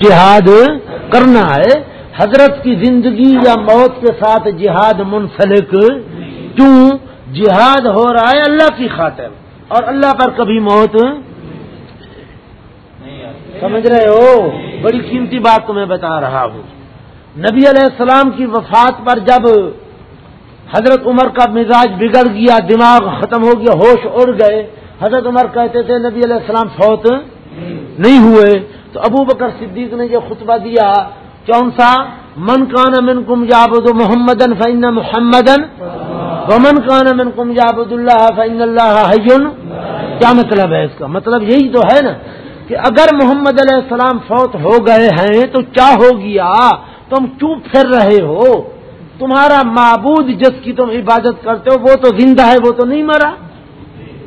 جہاد کرنا ہے، حضرت کی زندگی یا موت کے ساتھ جہاد منسلک، کیوں؟ جہاد ہو رہا ہے اللہ کی خاطر، اور اللہ پر کبھی موت سمجھ رہے ہو؟ بڑی قیمتی بات تمہیں بتا رہا ہوں۔ نبی علیہ السلام کی وفات پر جب حضرت عمر کا مزاج بگڑ گیا، دماغ ختم ہو گیا، ہوش اڑ گئے، حضرت عمر کہتے تھے، نبی علیہ السلام فوت نہیں ہوئے، تو ابو بکر صدیق نے جو خطبہ دیا، کون سا؟ من کان من کم جابد محمد فین محمد ومن کان من کم جابد اللہ فین اللہ حیون کیا مطلب ہے اس کا؟ مطلب یہی تو ہے نا کہ اگر محمد علیہ السلام فوت ہو گئے ہیں، تو کیا ہو گیا؟ تم چوپ پھر رہے ہو۔ تمہارا معبود جس کی تم عبادت کرتے ہو، وہ تو زندہ ہے، وہ تو نہیں مرا۔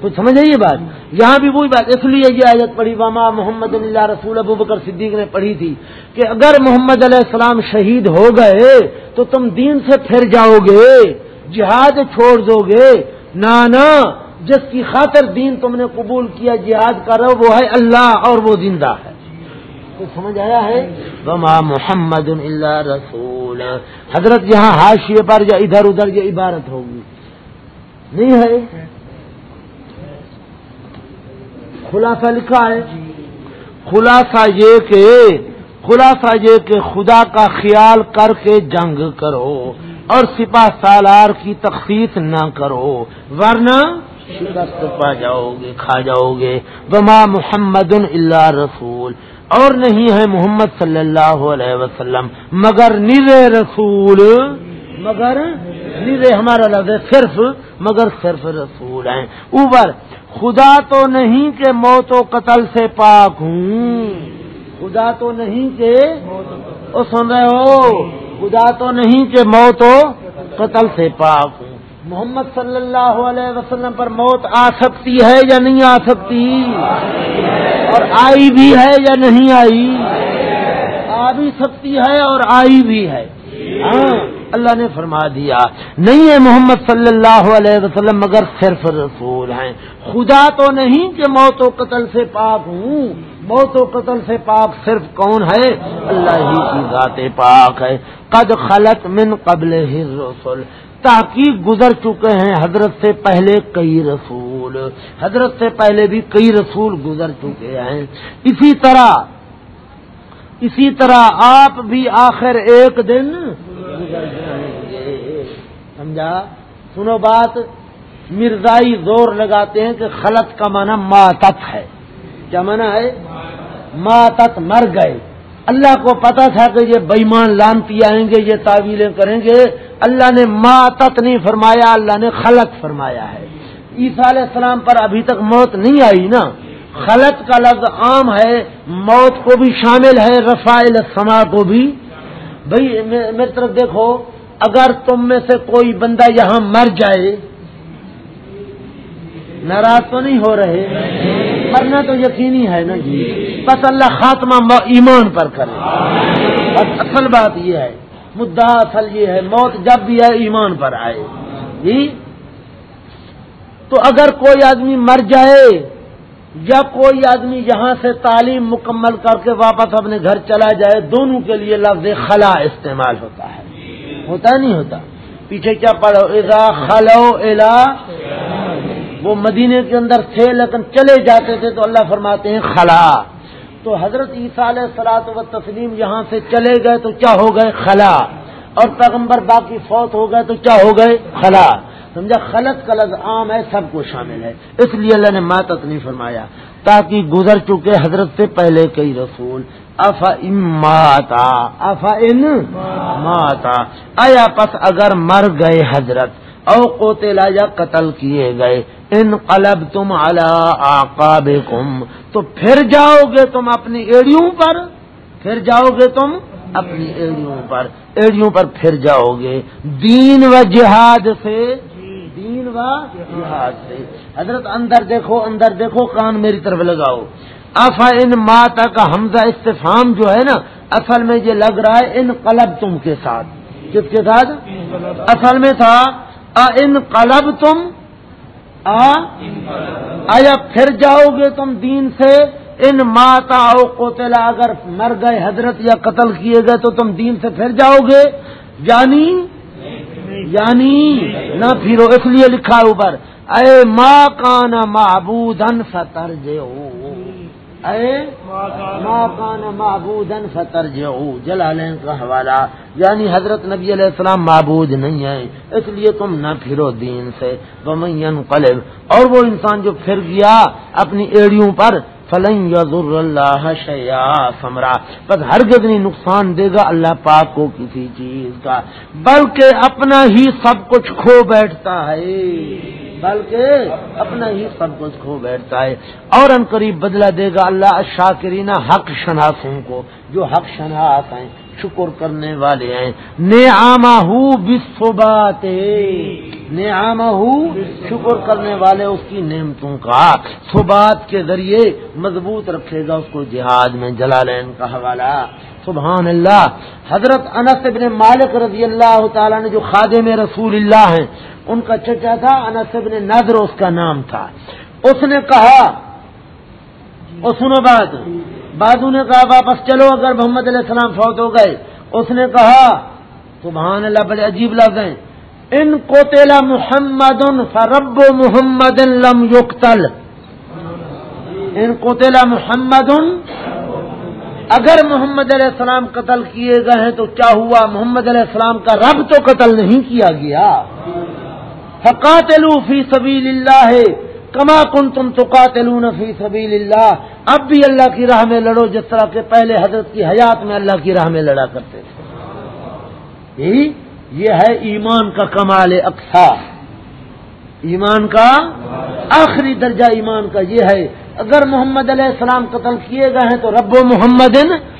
کچھ سمجھ یہ بات؟ یہاں بھی وہی بات، اس لیے یہ آیت پڑھی واما محمد اللہ رسول ابو بکر صدیق نے پڑھی تھی کہ اگر محمد علیہ السلام شہید ہو گئے تو تم دین سے پھر جاؤ گے، جہاد چھوڑ دو گے۔ نانا جس کی خاطر دین تم نے قبول کیا، جہاد کرو وہ ہے اللہ اور وہ زندہ ہے۔ سمجھ آیا ہے؟ وما محمد اللہ رسول۔ حضرت یہاں حاشیے پر یا ادھر ادھر یہ عبارت ہوگی۔ نہیں ہے؟ خلاصہ لکھا ہے۔ خلاصہ یہ کہ خلاصہ یہ کہ خدا کا خیال کر کے جنگ کرو اور سپاہ سالار کی تخصیص نہ کرو، ورنہ شکست پا جاؤ گے کھا جاؤ گے بما محمد اللہ رسول۔ اور نہیں ہے محمد صلی اللہ علیہ وسلم، مگر نر رسول۔ مگر نر، ہمارا لفظ صرف، مگر صرف رسول ہیں۔ اوپر خدا تو نہیں کہ موت و قتل سے پاک ہوں۔ خدا تو نہیں کہ وہ سن رہے ہو۔ خدا تو نہیں کہ موت و قتل سے پاک ہوں۔ محمد صلی اللہ علیہ وسلم پر موت آ سکتی ہے یا نہیں آ سکتی؟ اور آئی بھی ہے یا نہیں آئی؟ آ بھی سکتی ہے اور آئی بھی ہے۔ ہاں۔ اللہ نے فرما دیا، نہیں ہے محمد صلی اللہ علیہ وسلم مگر صرف رسول ہیں۔ خدا تو نہیں کہ موت و قتل سے پاک ہوں۔ موت و قتل سے پاک صرف کون ہے؟ اللہ ہی کی ذات پاک ہے۔ قد خلط من قبل ہی رسول تحقیق گزر چکے ہیں حضرت سے پہلے کئی رسول۔ حضرت سے پہلے بھی کئی رسول گزر چکے ہیں۔ اسی طرح اسی طرح آپ بھی آخر ایک دن سمجھا؟ سنو بات، مرزائی زور لگاتے ہیں کہ خلط کا معنی ماتت ہے۔ کیا معنی ہے؟ ماتت مر گئے۔ اللہ کو پتا تھا کہ یہ بےمان لانتی آئیں گے، یہ تعویلیں کریں گے۔ اللہ نے ماتت نہیں فرمایا، اللہ نے خلط فرمایا ہے۔ عیسیٰ علیہ السلام پر ابھی تک موت نہیں آئی نا۔ خلط کا لفظ عام ہے، موت کو بھی شامل ہے رفائل سما کو بھی بھائی میری طرف دیکھو، اگر تم میں سے کوئی بندہ یہاں مر جائے، ناراض تو نہیں ہو رہے؟ مرنا تو یقینی ہے نا جی؟ بس اللہ خاتمہ ایمان پر کرے۔ بس اصل بات یہ ہے، مدعا اصل یہ ہے، موت جب بھی ہے ایمان پر آئے۔ جی؟ تو اگر کوئی آدمی مر جائے یا کوئی آدمی یہاں سے تعلیم مکمل کر کے واپس اپنے گھر چلا جائے، دونوں کے لیے لفظ خلا استعمال ہوتا ہے۔ ہوتا نہیں ہوتا۔ پیچھے کیا پڑھو؟ اذا خلو الا وہ مدینے کے اندر تھے لیکن چلے جاتے تھے تو اللہ فرماتے ہیں خلا۔ تو حضرت عیسیٰ علیہ سلاط و تسلیم یہاں سے چلے گئے تو کیا ہو گئے؟ خلا۔ اور پیغمبر باقی فوت ہو گئے تو کیا ہو گئے؟ خلا۔ سمجھا؟ خلط کا لفظ عام ہے، سب کو شامل ہے۔ اس لیے اللہ نے ماتت نہیں فرمایا۔ تاکہ گزر چکے حضرت سے پہلے کئی رسول۔ افا ماتا، افا ان ماتا۔ آیا پس اگر مر گئے حضرت او کوتےلا یا قتل کیے گئے، ان قلب تم اللہ تو پھر جاؤ گے تم اپنی ایڑیوں پر؟ پھر جاؤ گے تم اپنی ایڑیوں پر۔ ایڑیوں پر پھر جاؤ گے۔ دین و جہاد سے دین و جہاد سے حضرت اندر دیکھو اندر دیکھو، کان میری طرف لگاؤ۔ افا ان ماتا کا حمزہ استفام جو ہے نا، اصل میں یہ لگ رہا ہے ان قلب تم کے ساتھ۔ کس کے ساتھ؟ اصل میں تھا ان قلب تم آیا پھر جاؤ گے تم دین سے، ان ماتا او کوتلا اگر مر گئے حضرت یا قتل کیے گئے تو تم دین سے پھر جاؤ گے۔ یعنی یعنی نہ پھرو، اس لیے لکھا ہے اوپر، اے ماں کان معبود فتر اے ماں کان معبود فتر جلالین کا حوالہ۔ یعنی حضرت نبی علیہ السلام معبود نہیں ہے اس لیے تم نہ پھرو دین سے۔ بمین قلب اور وہ انسان جو پھر گیا اپنی ایڑیوں پر فلن یضر اللہ شیا سمرا بس ہر نہیں نقصان دے گا اللہ پاک کو کسی چیز کا۔ بلکہ اپنا ہی سب کچھ کھو بیٹھتا ہے۔ بلکہ اپنا ہی سب کچھ کھو بیٹھتا ہے۔ اور ان قریب بدلہ دے گا اللہ شاکرینہ حق شناسوں کو، جو حق شناس ہیں۔ شکر کرنے والے ہیں۔ نی آما بات نی آما شکر کرنے والے اس کی نعمتوں کا سبات کے ذریعے مضبوط رکھے گا اس کو جہاد میں جلالین کا حوالہ۔ سبحان اللہ۔ حضرت انس ابن مالک رضی اللہ تعالیٰ نے جو خادم رسول اللہ ہیں، ان کا چچا تھا، انس ابن نظر اس کا نام تھا۔ اس نے کہا، اور سنو بات۔ بادو نے کہا، واپس چلو، اگر محمد علیہ السلام فوت ہو گئے۔ اس نے کہا، سبحان اللہ، بڑے عجیب لفظ ہیں۔ ان کو تیلا محمد فرب محمد لم یقتل۔ ان کو تیلا محمد، اگر محمد علیہ السلام قتل کیے گئے ہیں تو کیا ہوا؟ محمد علیہ السلام کا رب تو قتل نہیں کیا گیا۔ فقاتلو فی سبیل اللہ۔ کما کن تم تو فی سبیل اللہ۔ اب بھی اللہ کی راہ میں لڑو، جس طرح کے پہلے حضرت کی حیات میں اللہ کی راہ میں لڑا کرتے تھے۔ یہ ہے ایمان کا کمال اقسا۔ ایمان کا آخری درجہ ایمان کا یہ ہے۔ اگر محمد علیہ السلام قتل کیے گئے ہیں تو رب و محمد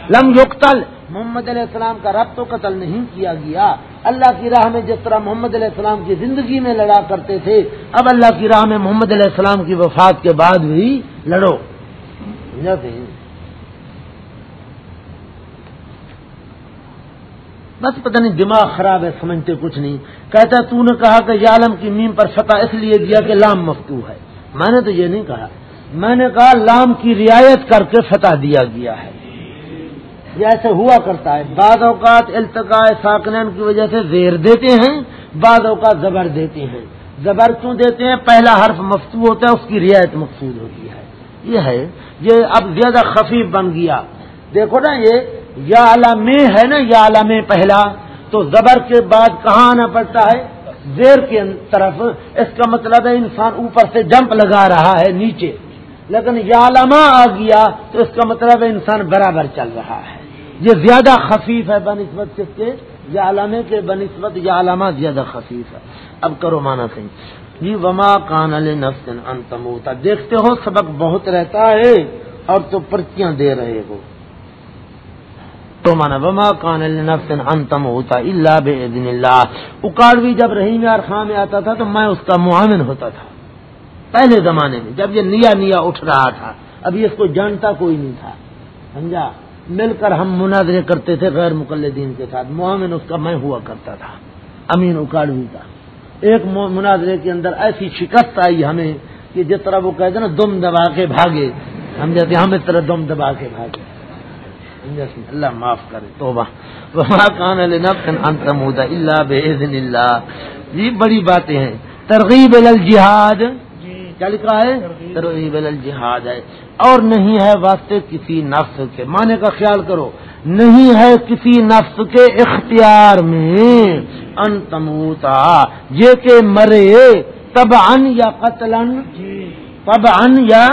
لم یقتل۔ محمد علیہ السلام کا رب تو قتل نہیں کیا گیا۔ اللہ کی راہ میں جس طرح محمد علیہ السلام کی زندگی میں لڑا کرتے تھے، اب اللہ کی راہ میں محمد علیہ السلام کی وفات کے بعد بھی لڑو۔ بس پتہ نہیں، دماغ خراب ہے، سمجھتے کچھ نہیں۔ کہتا تو نے کہا کہ عالم کی میم پر فتح اس لیے دیا کہ لام مفتو ہے۔ میں نے تو یہ نہیں کہا۔ میں نے کہا لام کی رعایت کر کے فتح دیا گیا ہے۔ جیسے ہوا کرتا ہے۔ بعض اوقات التقاء ساکنین کی وجہ سے زیر دیتے ہیں، بعض اوقات زبر دیتے ہیں۔ زبر کیوں دیتے ہیں؟ پہلا حرف مفتو ہوتا ہے، اس کی رعایت مقصود ہوتی ہے۔ یہ ہے، یہ اب زیادہ خفیف بن گیا۔ دیکھو نا، یہ یا علام ہے نا، یا علام پہلا۔ تو زبر کے بعد کہاں آنا پڑتا ہے؟ زیر کی طرف۔ اس کا مطلب ہے، انسان اوپر سے جمپ لگا رہا ہے، نیچے۔ لیکن یا علامہ آ گیا، تو اس کا مطلب ہے، انسان برابر چل رہا ہے۔ یہ زیادہ خفیف ہے بنسبت کس کے یا علامے کے بنسبت یا علامہ زیادہ خفیف ہے۔ اب کرو مانا صحیح۔ جی وما کان انتموتا دیکھتے ہو سبق بہت رہتا ہے اور تو پرچیاں دے رہے ہو۔ تو مانا وما کان نفسن انتم ہوتا اللہ بے دن اللہ۔ اکاڑوی جب رحیم یار خاں میں آتا تھا تو میں اس کا معاون ہوتا تھا۔ پہلے زمانے میں جب یہ نیا نیا اٹھ رہا تھا۔ ابھی اس کو جانتا کوئی نہیں تھا۔ سمجھا؟ مل کر ہم مناظرے کرتے تھے غیر مقلدین کے ساتھ۔ معاون اس کا میں ہوا کرتا تھا، امین اکاڑوی کا ایک مناظرے کے اندر ایسی شکست آئی ہمیں کہ جس طرح وہ کہتے نا، دم دبا کے بھاگے۔ ہم جاتے ہم اس طرح دم دبا کے بھاگے۔ اللہ معاف کرے تو کان اللہ بے اللہ۔ یہ بڑی باتیں ہیں۔ ترغیب الجہاد۔ کیا لکھا ہے؟ ترغیب الجہاد ہے۔ اور نہیں ہے واسطے کسی نفس کے۔ معنی کا خیال کرو۔ نہیں ہے کسی نفس کے اختیار میں۔ ان تموتا۔ یہ کہ مرے تب ان یا قتل تب ان یا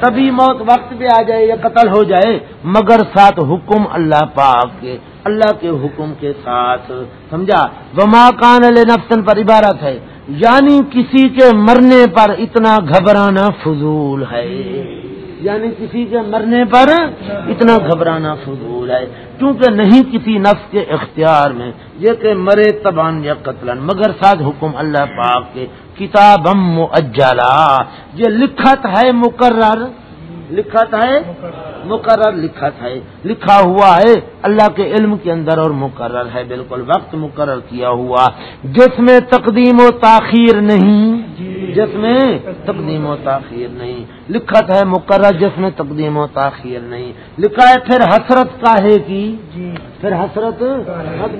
تبھی موت وقت پہ آ جائے یا قتل ہو جائے۔ مگر ساتھ حکم اللہ پاک کے۔ اللہ کے حکم کے ساتھ۔ سمجھا؟ وما کان نفسن پر عبارت ہے۔ یعنی کسی کے مرنے پر اتنا گھبرانا فضول ہے۔ یعنی کسی کے مرنے پر اتنا گھبرانا فضول ہے۔ کیونکہ نہیں کسی نفس کے اختیار میں، یہ کہ مرے تبان یا قتل مگر ساتھ حکم اللہ پاک کے کتاب اجلا یہ لکھت ہے مقرر۔ لکھت ہے؟ مقرر لکھت ہے۔ لکھا ہوا ہے، اللہ کے علم کے اندر اور مقرر ہے۔ بالکل وقت مقرر کیا ہوا۔ جس میں تقدیم و تاخیر نہیں جس میں تقدیم و تاخیر نہیں۔ لکھا ہے مقرر جس میں تقدیم و تاخیر نہیں۔ لکھا ہے پھر حسرت کا ہے کی؟ جی۔ پھر حسرت؟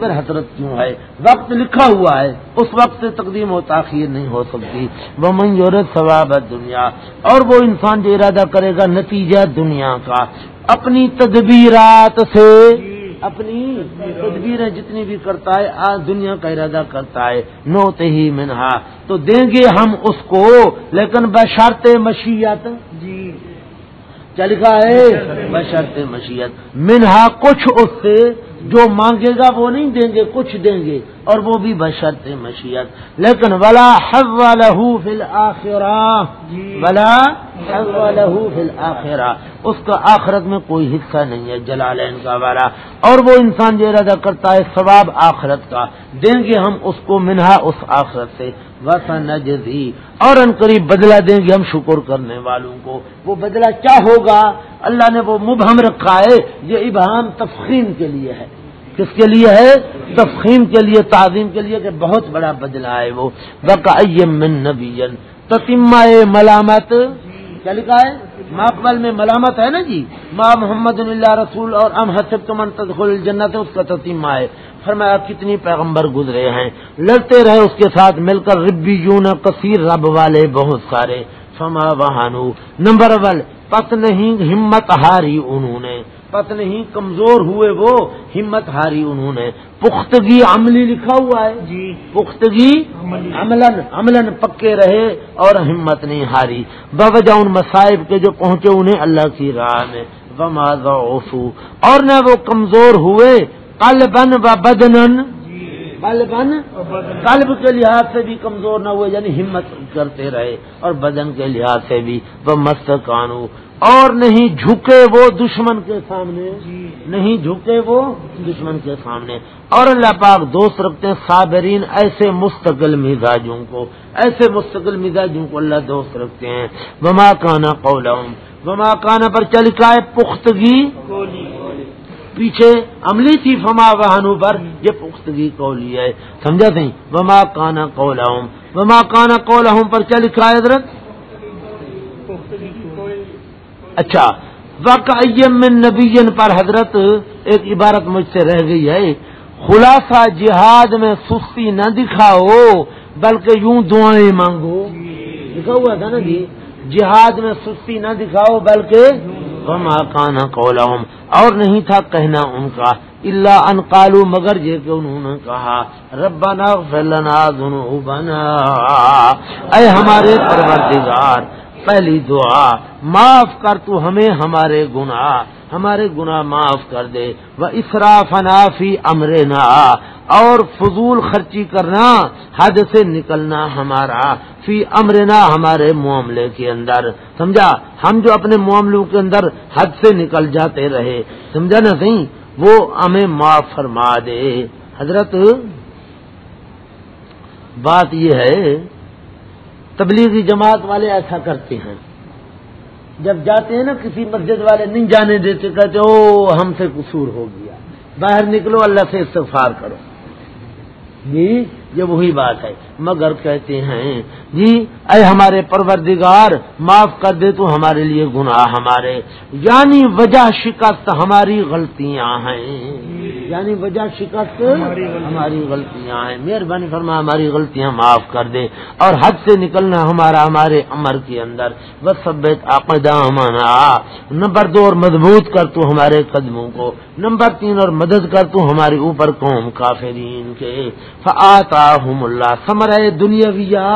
پھر حسرت کیوں ہے وقت لکھا ہوا ہے اس وقت سے تقدیم و تاخیر نہیں ہو سکتی۔ وہ منظور ثواب دنیا اور وہ انسان جو ارادہ کرے گا نتیجہ دنیا کا۔ اپنی تدبیرات سے اپنی تدبیریں جتنی بھی کرتا ہے آج دنیا کا ارادہ کرتا ہے۔ نوتے ہی منہا۔ تو دیں گے ہم اس کو۔ لیکن بشرط مشیت۔ جی۔ کیا لکھا ہے۔ بشرط مشیت۔ منہا کچھ اس سے جو مانگے گا وہ نہیں دیں گے کچھ دیں گے اور وہ بھی بشرط مشیت۔ لیکن ولا حو لہو فل آخرا بلا حو لہو فل اس کا آخرت میں کوئی حصہ نہیں ہے جلالین کا والا۔ اور وہ انسان جو ارادہ کرتا ہے ثواب آخرت کا۔ دیں گے ہم اس کو منہا اس آخرت سے۔ وسن اور ان قریب بدلہ دیں گے ہم شکر کرنے والوں کو۔ وہ بدلہ کیا ہوگا؟ اللہ نے وہ مبہم رکھا ہے، یہ ابہام تفخیم کے لیے ہے۔ کس کے لیے ہے؟ تفخیم کے لیے، تعظیم کے لیے کہ بہت بڑا بدلہ ہے وہ۔ من نبی تتیما ملامت۔ کیا لکھا ہے؟ ماقبل میں ملامت ہے نا جی؟ ماں محمد اللہ رسول اور ام حسب تو منتخل جنت اس کا تتیمہ ہے۔ فرمایا کتنی پیغمبر گزرے ہیں؟ لڑتے رہے اس کے ساتھ مل کر ربی یون کثیر رب والے بہت سارے۔ فما بہانو نمبر ون پت نہیں ہمت ہاری انہوں نے۔ پت نہیں کمزور ہوئے وہ ہمت ہاری انہوں نے۔ پختگی عملی لکھا ہوا ہے۔ جی۔ پختگی عملن عملن پکے رہے اور ہمت نہیں ہاری۔ بوجہ ان مصائب کے جو پہنچے انہیں اللہ کی راہ میں۔ اور نہ وہ کمزور ہوئے کل بن و بدنن بن قلب کے لحاظ سے بھی کمزور نہ ہوئے یعنی ہمت کرتے رہے اور بدن کے لحاظ سے بھی، وہ مست کانو۔ اور نہیں جھکے وہ دشمن کے سامنے، نہیں جھکے وہ دشمن کے سامنے۔ اور اللہ پاک دوست رکھتے ہیں، صابرین، ایسے مستقل مزاجوں کو، ایسے مستقل مزاجوں کو اللہ دوست رکھتے ہیں۔ وما کانا قولہم۔ وما کانا پر چل کا ہے پختگی۔ پیچھے عملی تھی، فما وہانو پر یہ پختگی قولی ہے سمجھا تھی وما کانا قول وما کانا قول پر کیا لکھا ہے حضرت؟ اچھا۔ من نبی پر حضرت ایک عبارت مجھ سے رہ گئی ہے۔ خلاصہ جہاد میں سستی نہ دکھاؤ، بلکہ یوں دعائیں مانگو۔ لکھا ہوا تھا نا جی؟ جہاد میں سستی نہ دکھاؤ، بلکہ وما کانا قولهم، اور نہیں تھا کہنا ان کا اللہ ان قالو مگر یہ کہ انہوں نے کہا، ربنا فلنا ذنوبنا۔ اے ہمارے پروردگار پہلی دعا، معاف کر تو ہمیں ہمارے گناہ ہمارے گناہ معاف کر دے۔ وہ اسراف نافی امرنا اور فضول خرچی کرنا، حد سے نکلنا ہمارا، فی امرنا ہمارے معاملے کے اندر۔ سمجھا؟ ہم جو اپنے معاملوں کے اندر حد سے نکل جاتے رہے، سمجھا نا سی وہ ہمیں معاف فرما دے۔ حضرت، بات یہ ہے تبلیغی جماعت والے ایسا کرتے ہیں۔ جب جاتے ہیں نا کسی مسجد والے نہیں جانے دیتے، کہتے او، ہم سے قصور ہو گیا۔ باہر نکلو، اللہ سے استغفار کرو۔ جی یہ وہی بات ہے۔ مگر کہتے ہیں جی اے ہمارے پروردگار، معاف کر دے تو ہمارے لیے گناہ ہمارے۔ یعنی وجہ شکست ہماری غلطیاں ہیں۔ یعنی وجہ شکست ہماری غلطیاں ہیں۔ مہربانی فرما، ہماری غلطیاں معاف کر دے۔ اور حد سے نکلنا ہمارا، ہمارے امر کے اندر۔ بس عقدہ ہمارا۔ نمبر دو، اور مضبوط کر تو ہمارے قدموں کو۔ نمبر تین، اور مدد کر تو ہمارے اوپر قوم کافرین کے۔ فآتا اللہ، سمجھ سمر دنیا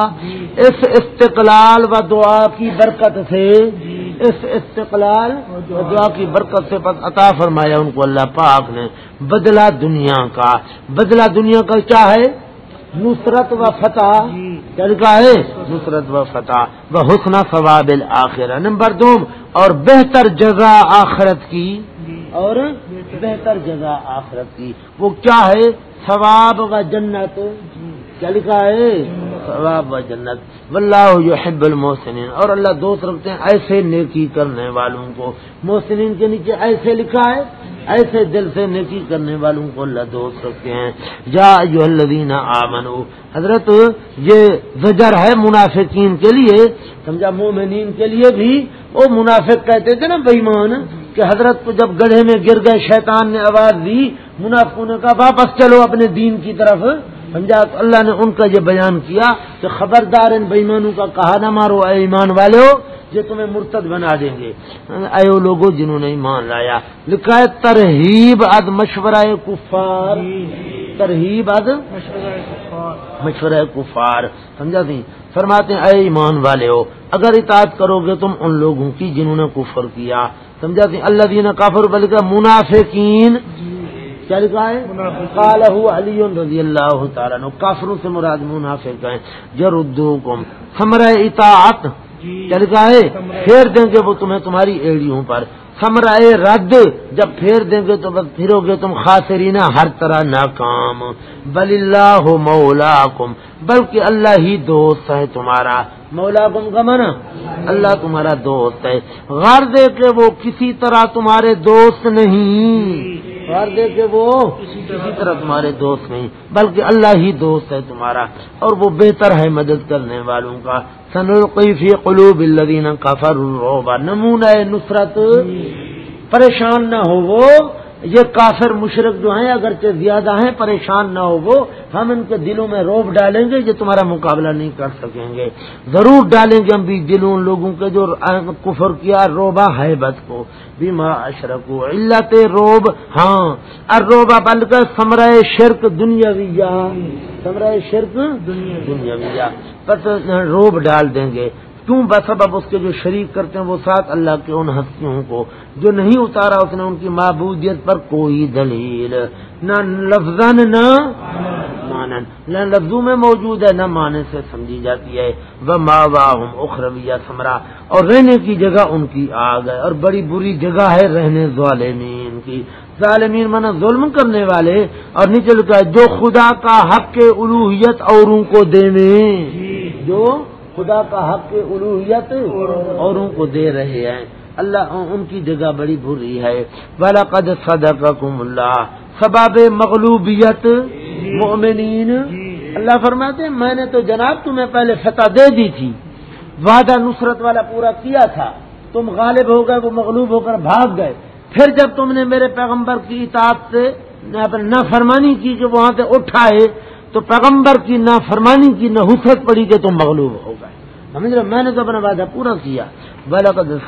اس استقلال و دعا کی برکت سے، اس استقلال و دعا کی برکت سے عطا فرمایا ان کو اللہ پاک نے۔ بدلا دنیا کا۔ بدلا دنیا کا کیا ہے؟ نصرت و فتح۔ یعنی کیا ہے؟ نصرت و فتح۔ و حسن ثواب الآخرہ نمبر دو، اور بہتر جزا آخرت کی۔ اور بہتر جزا آخرت کی۔ وہ کیا ہے؟ ثواب و جنت۔ کیا لکھا ہے؟ ثواب و جنت۔ واللہ یحب المحسنین۔ اور اللہ دوست رکھتے ہیں ایسے نیکی کرنے والوں کو، محسنین کے نیچے ایسے لکھا ہے، ایسے دل سے نیکی کرنے والوں کو اللہ دوست رکھتے ہیں۔ جا جو الذین آمنو۔ حضرت، یہ زجر ہے منافقین کے لیے۔ سمجھا، مومنین کے لیے بھی۔ وہ منافق کہتے تھے نا بےمان کہ حضرت کو جب گڑھے میں گر گئے، شیطان نے آواز دی، منافقوں نے کہا، واپس چلو اپنے دین کی طرف۔ سمجھا؟ تو اللہ نے ان کا یہ بیان کیا کہ خبردار ان بےمانوں کا کہا نہ مارو، اے ایمان والے ہو یہ تمہیں مرتد بنا دیں گے۔ اے وہ لوگوں جنہوں نے ایمان لایا۔ لکھا ہے، ترہیب اد مشورہ کفار۔ ترہیب اد مشورہ کفار۔ سمجھا تھی؟ فرماتے ہیں، اے ایمان والے ہو اگر اطاعت کرو گے تم ان لوگوں کی جنہوں نے کفر کیا۔ سمجھا تھی؟ اللہ دینا کافر بل کا منافقین۔ کیا لکھا ہے؟ کال علی رضی اللہ تعالیٰ نو کافروں سے مراد منافق ہیں۔ جردو کم ہمارا اطاعت کیا لکھا ہے؟ پھیر دیں گے وہ تمہیں تمہاری ایڑیوں پر۔ سمرائے رد جب پھیر دیں گے تو بس پھرو گے تم خاصرین ہر طرح ناکام۔ بل اللہ مولا کم بلکہ اللہ ہی دوست ہے تمہارا۔ مولا کم کا من اللہ تمہارا دوست ہے۔ دے کہ وہ کسی طرح تمہارے دوست نہیں۔ دے کہ وہ کسی طرح تمہارے دوست نہیں بلکہ اللہ ہی دوست ہے تمہارا اور وہ بہتر ہے مدد کرنے والوں کا۔ سن القیفی قلوب الدین کافر نمونہ نصرت۔ پریشان نہ ہو وہ یہ کافر مشرق جو ہیں، اگرچہ زیادہ ہیں، پریشان نہ ہو وہ، ہم ان کے دلوں میں روب ڈالیں گے جو تمہارا مقابلہ نہیں کر سکیں گے۔ ضرور ڈالیں گے ہم بھی دلوں لوگوں کے جو کفر کیا، روبا ہے بد کو بیما اشرک علت روب۔ ہاں اور روبا بل کر سمرائے شرک دنیا سمرائے شرک دنیا روب ڈال دیں گے۔ کیوں بسبب اس کے جو شریک کرتے ہیں وہ ساتھ اللہ کے ان ہستیوں کو جو نہیں اتارا اس نے ان کی معبودیت پر کوئی دلیل۔ نہ لفظ نہ مانن۔ نہ لفظوں میں موجود ہے، نہ مانے سے سمجھی جاتی ہے۔ وہ ماں باہم اخرویہ سمرا اور رہنے کی جگہ ان کی آگ ہے۔ اور بڑی بری جگہ ہے رہنے ظالمین کی۔ ظالمین مانا ظلم کرنے والے۔ اور نیچے لکھا ہے، جو خدا کا حق کے الوحیت اوروں کو دینے۔ جو خدا کا حق الوحیت اوروں کو دے رہے ہیں۔ اللہ ان کی جگہ بڑی بری ہے۔ والا قد اللہ سباب مغلوبیت۔ مومنین اللہ فرماتے ہیں، میں نے تو جناب تمہیں پہلے فتح دے دی تھی۔ وعدہ نصرت والا پورا کیا تھا۔ تم غالب ہو گئے، وہ مغلوب ہو کر بھاگ گئے۔ پھر جب تم نے میرے پیغمبر کی اطاعت سے نہ فرمانی کی جو وہاں سے اٹھائے، تو پیغمبر کی نہ فرمانی کی نہ حسرت پڑی کہ تم مغلوب ہو۔ سمجھ میں نے تو اپنا وعدہ پورا کیا۔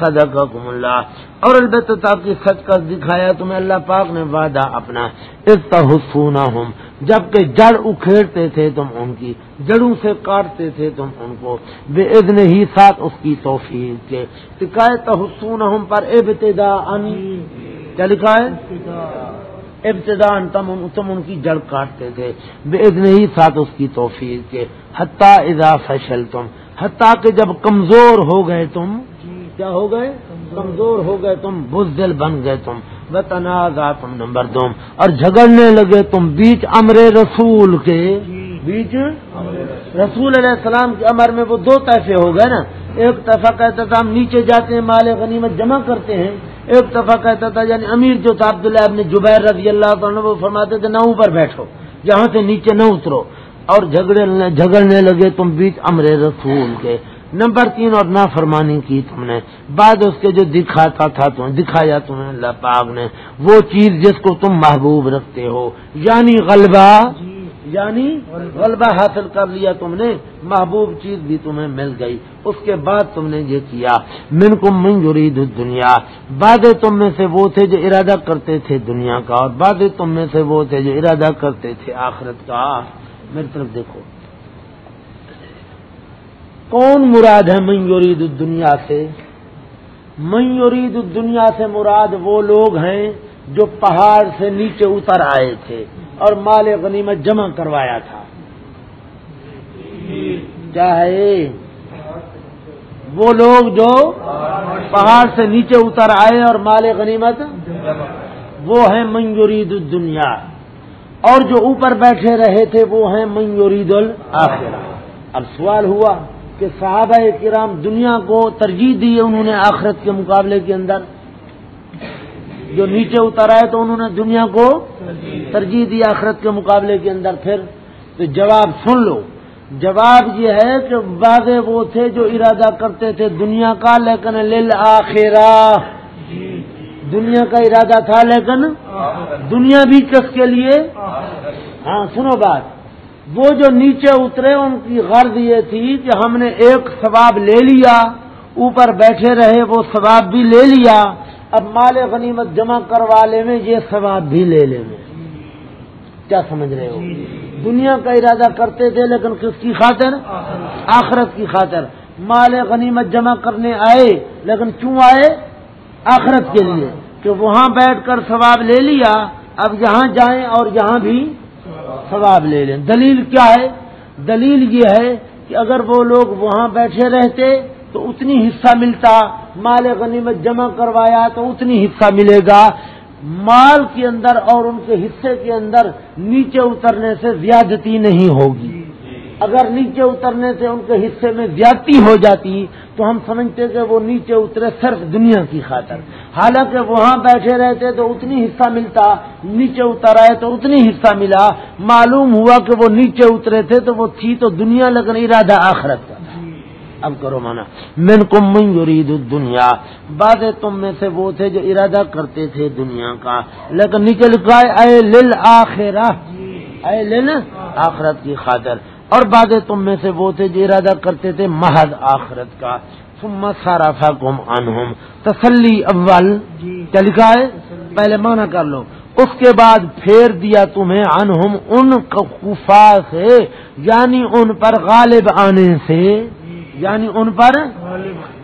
صدقکم اللہ اور البتہ کی سچ کا دکھایا تمہیں اللہ پاک نے وعدہ اپنا۔ استحسونا ہوں جبکہ جڑ اکھیڑتے تھے تم ان کی، جڑوں سے کاٹتے تھے تم ان کو۔ بے ادن ہی ساتھ اس کی توفیق کے۔ شکایت حسون پر ابتدا ان کیا لکھا ہے؟ ابتدان تم تم ان کی جڑ کاٹتے تھے۔ بے ادن ہی ساتھ اس کی توفیق کے۔ حتیٰ اذا فشل تم حتیٰ کہ جب کمزور ہو گئے تم کیا ہو گئے؟ کمزور ہو گئے تم۔ بزدل بن گئے تم۔ بتنازع تم نمبر دو۔ اور جھگڑنے لگے تم بیچ امر رسول کے۔ بیچ رسول علیہ السلام کے امر میں وہ دو طیفے ہو گئے نا۔ ایک دفعہ کہتا تھا ہم نیچے جاتے ہیں مال غنیمت جمع کرتے ہیں۔ ایک دفعہ کہتا تھا یعنی امیر جو تھا عبداللہ ابن جبیر رضی اللہ عنہ وہ فرماتے تھے نہ اوپر بیٹھو جہاں سے نیچے نہ اترو۔ اور جھگڑنے جھگڑنے لگے تم بیچ امر رسول کے۔ نمبر تین اور نہ فرمانی کی تم نے۔ بعد اس کے جو دکھاتا تھا تم دکھایا تمہیں اللہ پاک نے۔ وہ چیز جس کو تم محبوب رکھتے ہو۔ یعنی غلبہ۔ یعنی غلبہ حاصل کر لیا تم نے۔ محبوب چیز بھی تمہیں مل گئی۔ اس کے بعد تم نے یہ کیا۔ من کو منجوری دنیا بعد تم میں سے وہ تھے جو ارادہ کرتے تھے دنیا کا۔ اور بعد تم میں سے وہ تھے جو ارادہ کرتے تھے آخرت کا۔ میری طرف دیکھو۔ کون مراد ہے منجوری دنیا سے؟ منجوری دنیا سے مراد وہ لوگ ہیں جو پہاڑ سے نیچے اتر آئے تھے اور مال غنیمت جمع کروایا تھا۔ چاہے وہ لوگ جو پہاڑ سے نیچے اتر آئے اور مال غنیمت وہ ہیں منجورید الدنیا۔ اور جو اوپر بیٹھے رہے تھے وہ ہیں منجورید الآخرہ۔ اب سوال ہوا کہ صحابہ کرام دنیا کو ترجیح دی انہوں نے آخرت کے مقابلے کے اندر۔ جو نیچے اتر آئے تو انہوں نے دنیا کو ترجیح دی آخرت کے مقابلے کے اندر۔ پھر تو جواب سن لو۔ جواب یہ ہے کہ واضح وہ تھے جو ارادہ کرتے تھے دنیا کا، لیکن لل آخرا دنیا کا ارادہ تھا لیکن دنیا بھی کس کے لیے؟ ہاں سنو بات۔ وہ جو نیچے اترے، ان کی غرض یہ تھی کہ ہم نے ایک ثواب لے لیا، اوپر بیٹھے رہے، وہ ثواب بھی لے لیا۔ اب مال غنیمت جمع کروا لے میں، یہ ثواب بھی لے لے میں۔ کیا سمجھ رہے ہو؟ دنیا کا ارادہ کرتے تھے، لیکن کس کی خاطر؟ آخرت کی خاطر۔ مال غنیمت جمع کرنے آئے، لیکن کیوں آئے؟ آخرت کے لیے۔ کہ وہاں بیٹھ کر ثواب لے لیا، اب یہاں جائیں اور یہاں بھی ثواب لے لیں۔ دلیل کیا ہے؟ دلیل یہ ہے کہ اگر وہ لوگ وہاں بیٹھے رہتے تو اتنی حصہ ملتا، مال غنیمت جمع کروایا تو اتنی حصہ ملے گا۔ مال کے اندر اور ان کے حصے کے اندر نیچے اترنے سے زیادتی نہیں ہوگی۔ اگر نیچے اترنے سے ان کے حصے میں زیادتی ہو جاتی، تو ہم سمجھتے کہ وہ نیچے اترے صرف دنیا کی خاطر۔ حالانکہ وہاں بیٹھے رہتے تو اتنی حصہ ملتا، نیچے اتر آئے تو اتنی حصہ ملا۔ معلوم ہوا کہ وہ نیچے اترے تھے تو وہ تھی تو دنیا لیکن ارادہ آخرت کا۔ اب کرو مانا۔ من کم من یرید دنیا بعد تم میں سے وہ تھے جو ارادہ کرتے تھے دنیا کا۔ لیکن نیچے لکھا ہے، اے لل آخرہ اے لل آخرت کی خاطر۔ اور بعد تم میں سے وہ تھے جو ارادہ کرتے تھے محض آخرت کا۔ ثم سارا کم انہم تسلی اول۔ کیا لکھا ہے؟ پہلے مانا کر لو۔ اس کے بعد پھیر دیا تمہیں انہم ان کفا سے یعنی ان پر غالب آنے سے۔ یعنی ان پر؟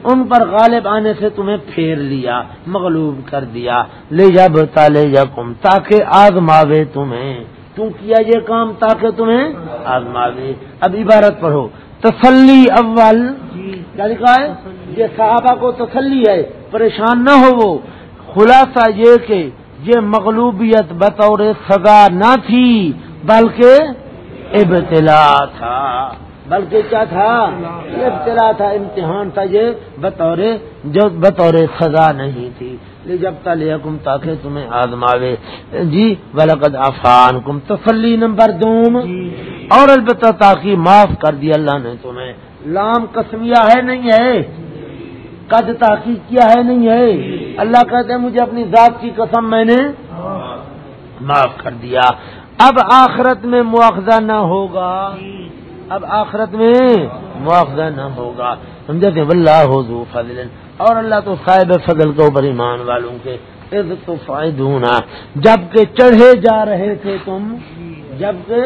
ان پر غالب آنے سے تمہیں پھیر لیا مغلوب کر دیا۔ لے جا بتا لے جا کم تاکہ آزماوے تمہیں۔ کیوں کیا یہ کام تاکہ تمہیں؟ آزماوے اب عبارت پڑھو۔ تسلی اول۔ کیا لکھا ہے؟ یہ صحابہ کو تسلی ہے پریشان نہ ہو وہ۔ خلاصہ یہ کہ یہ مغلوبیت بطور سزا نہ تھی بلکہ ابتلا تھا۔ بلکہ کیا تھا؟ ابتلا تھا امتحان تھا یہ بطور جو بطور سزا نہیں تھی۔ جب تم تاکہ تمہیں آزماوے جی ولقد افان کم تسلی نمبر دوم۔ اور البتہ تاکہ معاف کر دیا اللہ نے تمہیں۔ لام کسمیا ہے نہیں ہے؟ قد تاکہ کیا ہے نہیں ہے؟ اللہ کہتے ہیں مجھے اپنی ذات کی قسم میں نے معاف کر دیا۔ اب آخرت میں مواخذہ نہ ہوگا۔ اب آخرت میں مواخذہ نہ ہوگا۔ سمجھتے اللہ ہو فضل۔ اور اللہ تو صاحب فضل کو اوپر ایمان والوں کے۔ تو فائدہ جبکہ چڑھے جا رہے تھے تم، جبکہ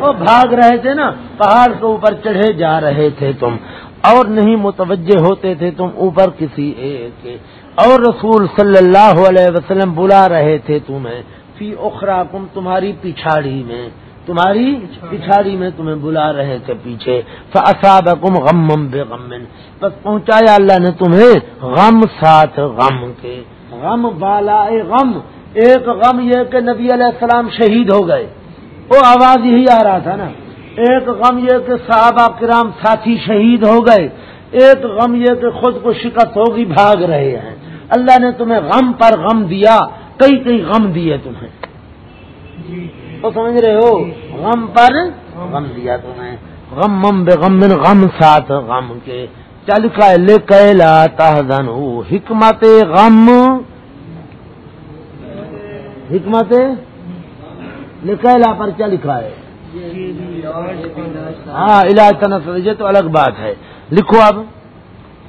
وہ بھاگ رہے تھے نا، پہاڑ کے اوپر چڑھے جا رہے تھے تم۔ اور نہیں متوجہ ہوتے تھے تم اوپر کسی ایک۔ کے اور رسول صلی اللہ علیہ وسلم بلا رہے تھے تمہیں۔ فی اخرا کم تمہاری پچھاڑی میں۔ تمہاری پچھاڑی میں تمہیں بلا رہے تھے پیچھے۔ فصاب کم غم بس پہنچایا اللہ نے تمہیں غم ساتھ غم کے۔ غم بالا غم، ایک غم یہ کہ نبی علیہ السلام شہید ہو گئے۔ وہ آواز یہی آ رہا تھا نا۔ ایک غم یہ کہ صحابہ کرام ساتھی شہید ہو گئے۔ ایک غم یہ کہ خود کو شکست ہوگی، بھاگ رہے ہیں۔ اللہ نے تمہیں غم پر غم دیا، کئی کئی غم دیے تمہیں۔ جی۔ تو سمجھ رہے ہو؟ غم پر غم دیا تمہیں غم مم بے غم من غم ساتھ غم کے۔ چل کا لے کیلا تحزن حکمت غم۔ حکمت لکیلا پر کیا لکھا ہے ہاں علاج تنس یہ تو الگ بات ہے۔ لکھو اب۔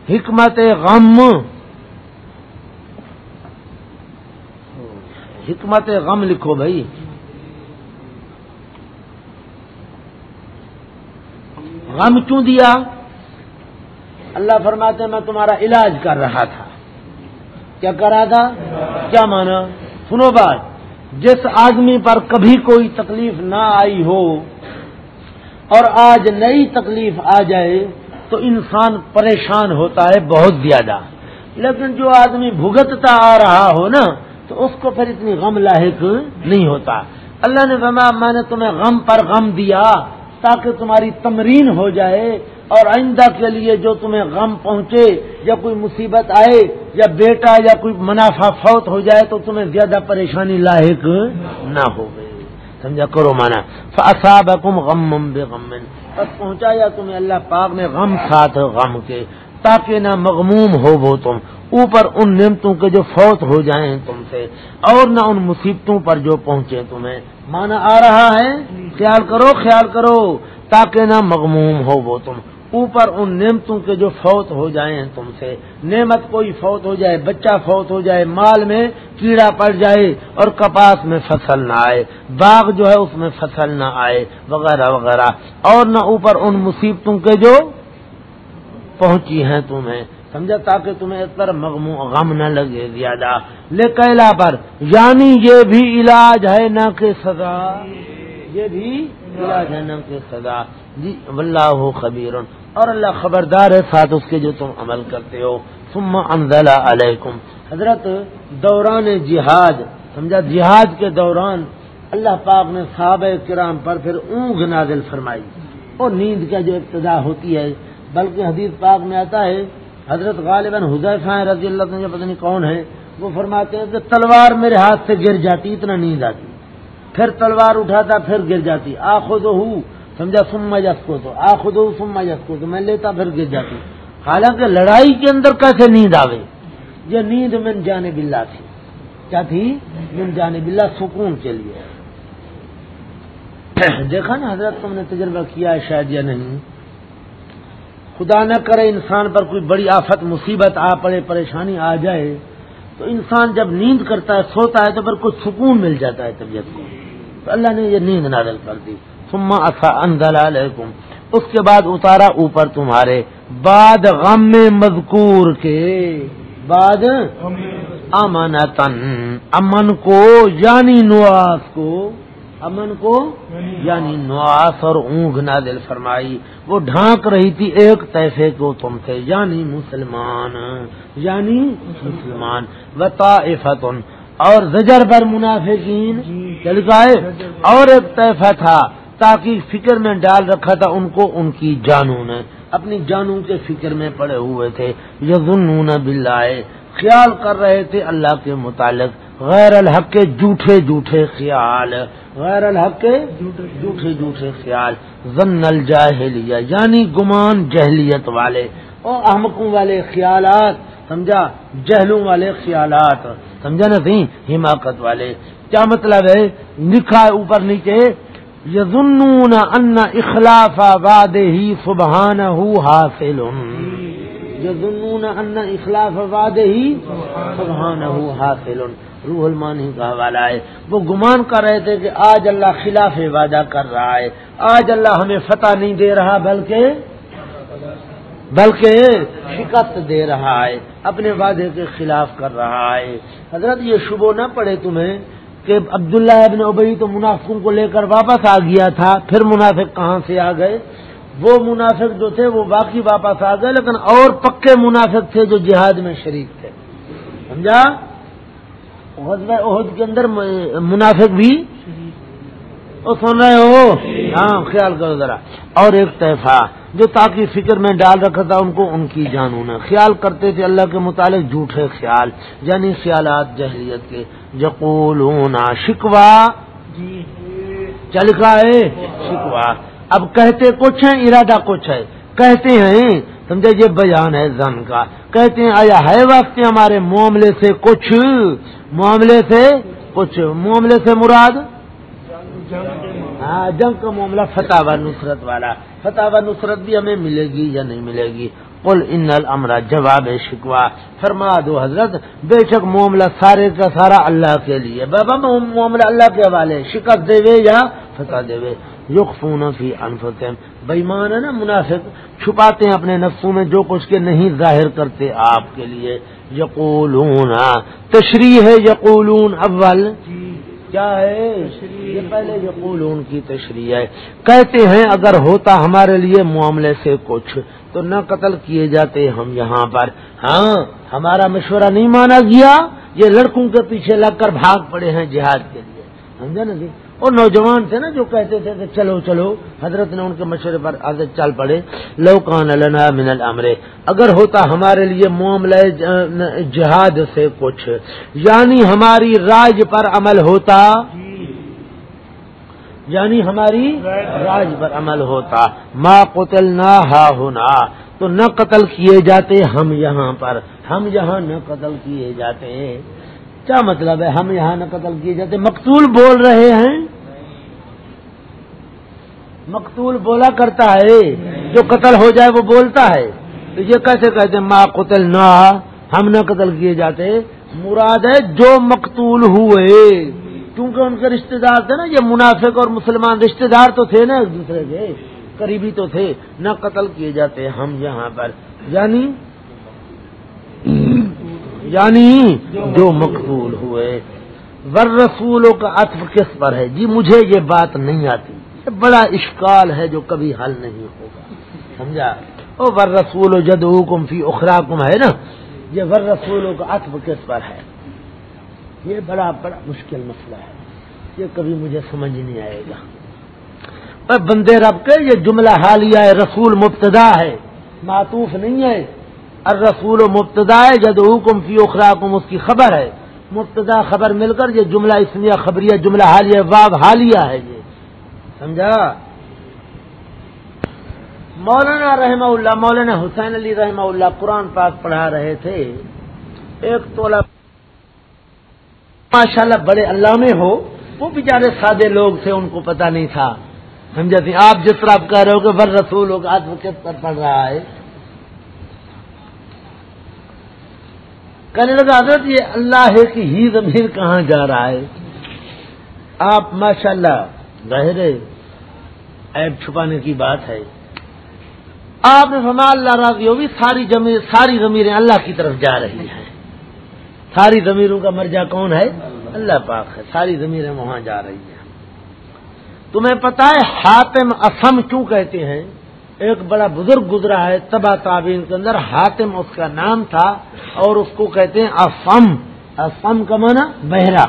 حکمت غم۔ حکمت غم لکھو بھائی۔ غم کیوں دیا؟ اللہ فرماتے میں تمہارا علاج کر رہا تھا۔ کیا کر رہا تھا؟ کیا مانا؟ سنو بات، جس آدمی پر کبھی کوئی تکلیف نہ آئی ہو اور آج نئی تکلیف آ جائے، تو انسان پریشان ہوتا ہے بہت زیادہ۔ لیکن جو آدمی بھگتتا آ رہا ہو نا، تو اس کو پھر اتنی غم لاحق نہیں ہوتا۔ اللہ نے فرمایا، میں نے تمہیں غم پر غم دیا۔ تاکہ تمہاری تمرین ہو جائے اور آئندہ کے لیے جو تمہیں غم پہنچے یا کوئی مصیبت آئے یا بیٹا یا کوئی منافع فوت ہو جائے تو تمہیں زیادہ پریشانی لاحق نہ ہو گئے سمجھا؟ کرو مانا۔ فصاب غم بے غم بس پہنچایا تمہیں اللہ پاک نے غم ساتھ غم کے، تاکہ نہ مغموم ہو وہ تم۔ اوپر ان نعمتوں کے جو فوت ہو جائیں تم سے، اور نہ ان مصیبتوں پر جو پہنچے تمہیں۔ مانا آ رہا ہے، خیال کرو خیال کرو، تاکہ نہ مغموم ہو وہ تم۔ اوپر ان نعمتوں کے جو فوت ہو جائیں تم سے۔ نعمت کوئی فوت ہو جائے، بچہ فوت ہو جائے، مال میں کیڑا پڑ جائے اور کپاس میں فصل نہ آئے۔ باغ جو ہے، اس میں فصل نہ آئے، وغیرہ وغیرہ۔ اور نہ اوپر ان مصیبتوں کے جو پہنچی ہیں تمہیں۔ سمجھا تاکہ تمہیں اس پر غم نہ لگے زیادہ۔ لے کیلا پر یعنی یہ بھی علاج ہے نہ کہ سزا۔ یہ بھی علاج ہے نہ کہ سزا۔ جی اللہ خبیر۔ اور اللہ خبردار ہے ساتھ اس کے جو تم عمل کرتے ہو۔ ثم انزل علیکم۔ حضرت، دوران جہاد۔ سمجھا، جہاد کے دوران اللہ پاک نے صحابہ کرام پر پھر اونگ نازل فرمائی۔ اور نیند کا جو ابتدا ہوتی ہے، بلکہ حدیث پاک میں آتا ہے حضرت غالباً حضیفہ رضی اللہ عنہ، پتہ نہیں کون ہے وہ فرماتے ہیں کہ تلوار میرے ہاتھ سے گر جاتی، اتنا نیند آتی۔ پھر تلوار اٹھاتا، پھر گر جاتی۔ آخود ہوں سمجھا سما جس کو تو آخود سما جس کو تو میں لیتا، پھر گر جاتی۔ حالانکہ لڑائی کے اندر کیسے نیند آوے؟ یہ نیند من جانے بلا تھی۔ کیا تھی؟ من جانے بلا سکون کے لیے۔ دیکھا نا، حضرت تم نے تجربہ کیا ہے شاید یا نہیں۔ خدا نہ کرے انسان پر کوئی بڑی آفت مصیبت آ پڑے پریشانی آ جائے تو انسان جب نیند کرتا ہے سوتا ہے تو پھر کچھ سکون مل جاتا ہے طبیعت کو۔ تو اللہ نے یہ نیند نادل کر دی۔ سما اندل علیکم۔ اس کے بعد اتارا اوپر تمہارے۔ بعد غم مذکور کے۔ بعد امن امن کو یعنی نواز کو۔ امن کو یعنی نواس اور اونگ نادل فرمائی۔ وہ ڈھانک رہی تھی ایک تیسے کو تم سے یعنی مسلمان یعنی مسلمان۔ و اور زجر بر منافقین۔ چل گئے اور ایک طیفہ تھا تاکہ فکر میں ڈال رکھا تھا ان کو ان کی جانوں نے۔ اپنی جانوں کے فکر میں پڑے ہوئے تھے۔ یظنون باللہ۔ خیال کر رہے تھے اللہ کے متعلق۔ غیر الحق کے جھوٹے جھوٹے خیال، غیر الحق کے جھوٹے جھوٹے خیال ضن الجاہلیہ یعنی گمان جہلیت والے، اور احمقوں والے خیالات، سمجھا؟ جہلوں والے خیالات، سمجھا نا سی حماقت والے۔ کیا مطلب ہے؟ لکھا ہے اوپر نیچے، یظنون ان اخلاف وعد ہی سبحان حاصل یظنون ان اخلاف وعد ہی سبحان حاصل۔ روح المانی کا حوالہ ہے۔ وہ گمان کر رہے تھے کہ آج اللہ خلاف وعدہ کر رہا ہے۔ آج اللہ ہمیں فتح نہیں دے رہا، بلکہ بلکہ شکست دے رہا ہے۔ اپنے وعدے کے خلاف کر رہا ہے۔ حضرت یہ شبو نہ پڑے تمہیں کہ عبداللہ ابن ابئی تو منافقوں کو لے کر واپس آ گیا تھا، پھر منافق کہاں سے آ گئے؟ وہ منافق جو تھے وہ باقی واپس آ گئے لیکن اور پکے منافق تھے جو جہاد میں شریک تھے۔ سمجھا؟ عہد کے اندر منافق بھی سن رہے ہو؟ ہاں خیال کرو ذرا۔ اور ایک طیفہ جو تاکہ فکر میں ڈال رکھا تھا ان کو ان کی جانوں نے۔ خیال کرتے تھے اللہ کے متعلق جھوٹے خیال یعنی خیالات جہلیت کے۔ یقولون شکوا چل کا ہے؟ شکوا اب کہتے کچھ ہیں، ارادہ کچھ ہے۔ کہتے ہیں، سمجھے، یہ بیان ہے زن کا۔ کہتے ہیں، آیا ہے وقت ہمارے معاملے سے کچھ؟ معاملے سے کچھ۔ معاملے سے مراد؟ ہاں جنگ کا معاملہ فتح و نصرت والا۔ فتح و نصرت بھی ہمیں ملے گی یا نہیں ملے گی؟ قل ان المرا جواب شکوا فرما دو حضرت، بے شک معاملہ سارے کا سارا اللہ کے لیے۔ بابا، معاملہ اللہ کے حوالے۔ شکست دے یا فتح دے یخفون فی انفسهم بےمان ہے نا منافق چھپاتے ہیں اپنے نفسوں میں جو کچھ کے نہیں ظاہر کرتے آپ کے لیے۔ یقولون تشریح ہے یقولون اول۔ کیا ہے؟ یہ پہلے یقولون کی تشریح ہے۔ کہتے ہیں اگر ہوتا ہمارے لیے معاملے سے کچھ تو نہ قتل کیے جاتے ہم یہاں پر۔ ہاں ہمارا مشورہ نہیں مانا گیا۔ یہ لڑکوں کے پیچھے لگ کر بھاگ پڑے ہیں جہاد کے لیے۔ سمجھا نا جی؟ وہ نوجوان تھے نا جو کہتے تھے کہ چلو چلو، حضرت نے ان کے مشورے پر حضرت چل پڑے۔ لوکان النا من الامر، اگر ہوتا ہمارے لیے معاملہ جہاد سے کچھ یعنی ہماری راج پر عمل ہوتا۔ یعنی ہماری راج پر عمل ہوتا۔ ما قتل نہ ہا ہونا تو نہ قتل کیے جاتے ہم یہاں پر۔ ہم یہاں نہ قتل کیے جاتے۔ کیا مطلب ہے؟ ہم یہاں نہ قتل کیے جاتے۔ مقتول بول رہے ہیں۔ مقتول بولا کرتا ہے۔ جو قتل ہو جائے وہ بولتا ہے۔ تو یہ کیسے کہتے ماں قتل نہ ہم نہ قتل کیے جاتے۔ مراد ہے جو مقتول ہوئے۔ کیونکہ ان کے رشتہ دار تھے نا، یہ منافق اور مسلمان رشتہ دار تو تھے نا ایک دوسرے کے۔ قریبی تو تھے۔ نہ قتل کیے جاتے ہم یہاں پر۔ یعنی یعنی جو مقبول ہوئے۔ ور رسولوں کا عطف کس پر ہے؟ جی مجھے یہ بات نہیں آتی۔ یہ بڑا اشکال ہے جو کبھی حل نہیں ہوگا۔ سمجھا؟ او ور رسول جد حکم فی اخرا کم ہے نا؟ یہ ور رسولوں کا عطف کس پر ہے؟ یہ بڑا بڑا مشکل مسئلہ ہے۔ یہ کبھی مجھے سمجھ نہیں آئے گا۔ پر بندے رب کے یہ جملہ حالیہ ہے رسول مبتدا ہے۔ معطوف نہیں ہے۔ اور رسول و مبتدا ہے جد حکم فی اخرا اس کی خبر ہے۔ مبتدا خبر مل کر یہ جملہ اسمیہ خبریہ، جملہ حالیہ، واب حالیہ ہے یہ۔ سمجھا؟ مولانا رحمہ اللہ، مولانا حسین علی رحمہ اللہ قرآن پاک پڑھا رہے تھے۔ ایک تولا ماشاء اللہ بڑے علامے ہو، وہ بیچارے سادے لوگ تھے، ان کو پتہ نہیں تھا۔ سمجھا تھی آپ جس طرح آپ کہہ رہے ہو کہ بر رسول کا کس پر پڑھ رہا ہے۔ کہنے لگا، حضرت، یہ اللہ ہے کہ ہی ضمیر کہاں جا رہا ہے؟ آپ ماشاء اللہ ظاہر ایب چھپانے کی بات ہے۔ آپ نے فرمایا، اللہ راضی ہوگی، ساری جمیر ساری زمیریں اللہ کی طرف جا رہی ہیں۔ ساری زمیروں کا مرجع کون ہے؟ اللہ پاک ہے، ساری زمیریں وہاں جا رہی ہیں۔ تمہیں پتا ہے، حاتم اسم کیوں کہتے ہیں؟ ایک بڑا بزرگ گزرا ہے تبا تعبین کے اندر، حاتم اس کا نام تھا اور اس کو کہتے ہیں افم۔ افم کا مانا بہرا۔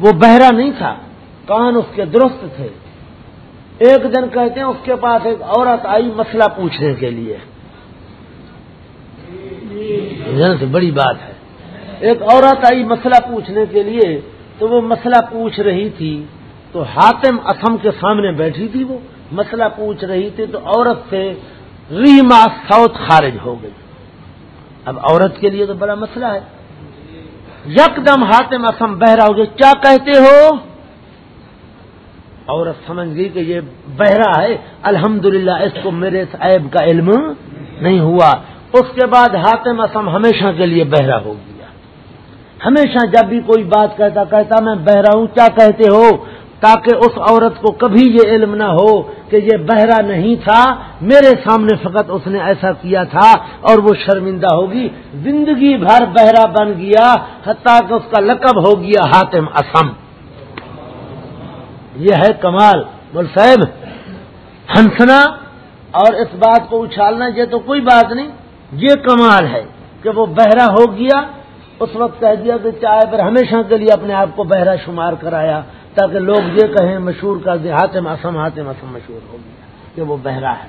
وہ بہرا نہیں تھا، کان اس کے درست تھے۔ ایک دن کہتے ہیں اس کے پاس ایک عورت آئی مسئلہ پوچھنے کے لیے۔ سے بڑی بات ہے۔ ایک عورت آئی مسئلہ پوچھنے کے لیے تو وہ مسئلہ پوچھ رہی تھی تو حاتم اسم کے سامنے بیٹھی تھی وہ۔ مسئلہ پوچھ رہی تھی تو عورت سے ریما سوت خارج ہو گئی۔ اب عورت کے لیے تو بڑا مسئلہ ہے۔ یکدم حاتم اسم بہرا ہو گیا۔ کیا کہتے ہو؟ عورت سمجھ گئی کہ یہ بہرا ہے۔ الحمدللہ، اس کو میرے عیب کا علم نہیں ہوا۔ اس کے بعد حاتم اسم ہمیشہ کے لیے بہرا ہو گیا۔ ہمیشہ جب بھی کوئی بات کہتا کہتا میں بہرا ہوں، کیا کہتے ہو؟ تاکہ اس عورت کو کبھی یہ علم نہ ہو کہ یہ بہرا نہیں تھا، میرے سامنے فقط اس نے ایسا کیا تھا اور وہ شرمندہ ہوگی۔ زندگی بھر بہرا بن گیا، حتیٰ کہ اس کا لقب ہو گیا حاتم اسم۔ یہ ہے کمال۔ بول صاحب، ہنسنا اور اس بات کو اچھالنا یہ تو کوئی بات نہیں، یہ کمال ہے کہ وہ بہرا ہو گیا، اس وقت کہہ دیا کہ چائے پر ہمیشہ کے لیے اپنے آپ کو بہرا شمار کرایا۔ تاکہ لوگ یہ کہیں مشہور کر دیں ہاتم اسم ہاتم اسم مشہور ہو گیا کہ وہ بہرا ہے۔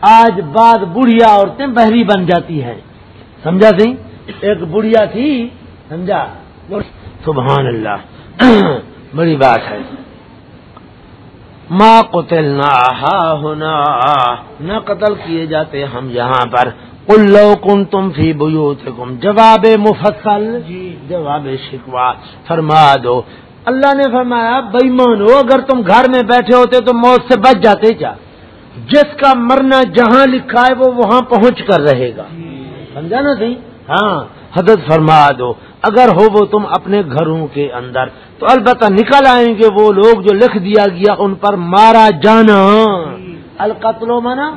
آج بعد بڑھیا عورتیں بہری بن جاتی ہیں۔ سمجھا سی؟ ایک بڑھیا تھی سمجھا؟ سبحان اللہ۔ بڑی بات ہے۔ ماں قتل نہ ہونا نہ قتل کیے جاتے ہم یہاں پر۔ لو کن تم فی بو جواب مفصل جی۔ جواب شکوا فرما دو۔ اللہ نے فرمایا بےمان ہو، اگر تم گھر میں بیٹھے ہوتے تو موت سے بچ جاتے کیا جس کا مرنا جہاں لکھا ہے وہ وہاں پہنچ کر رہے گا۔ سمجھا نا سی ہاں حدت فرما دو، اگر ہو وہ تم اپنے گھروں کے اندر، تو البتہ نکل آئیں گے وہ لوگ جو لکھ دیا گیا ان پر مارا جانا۔ القتل و منا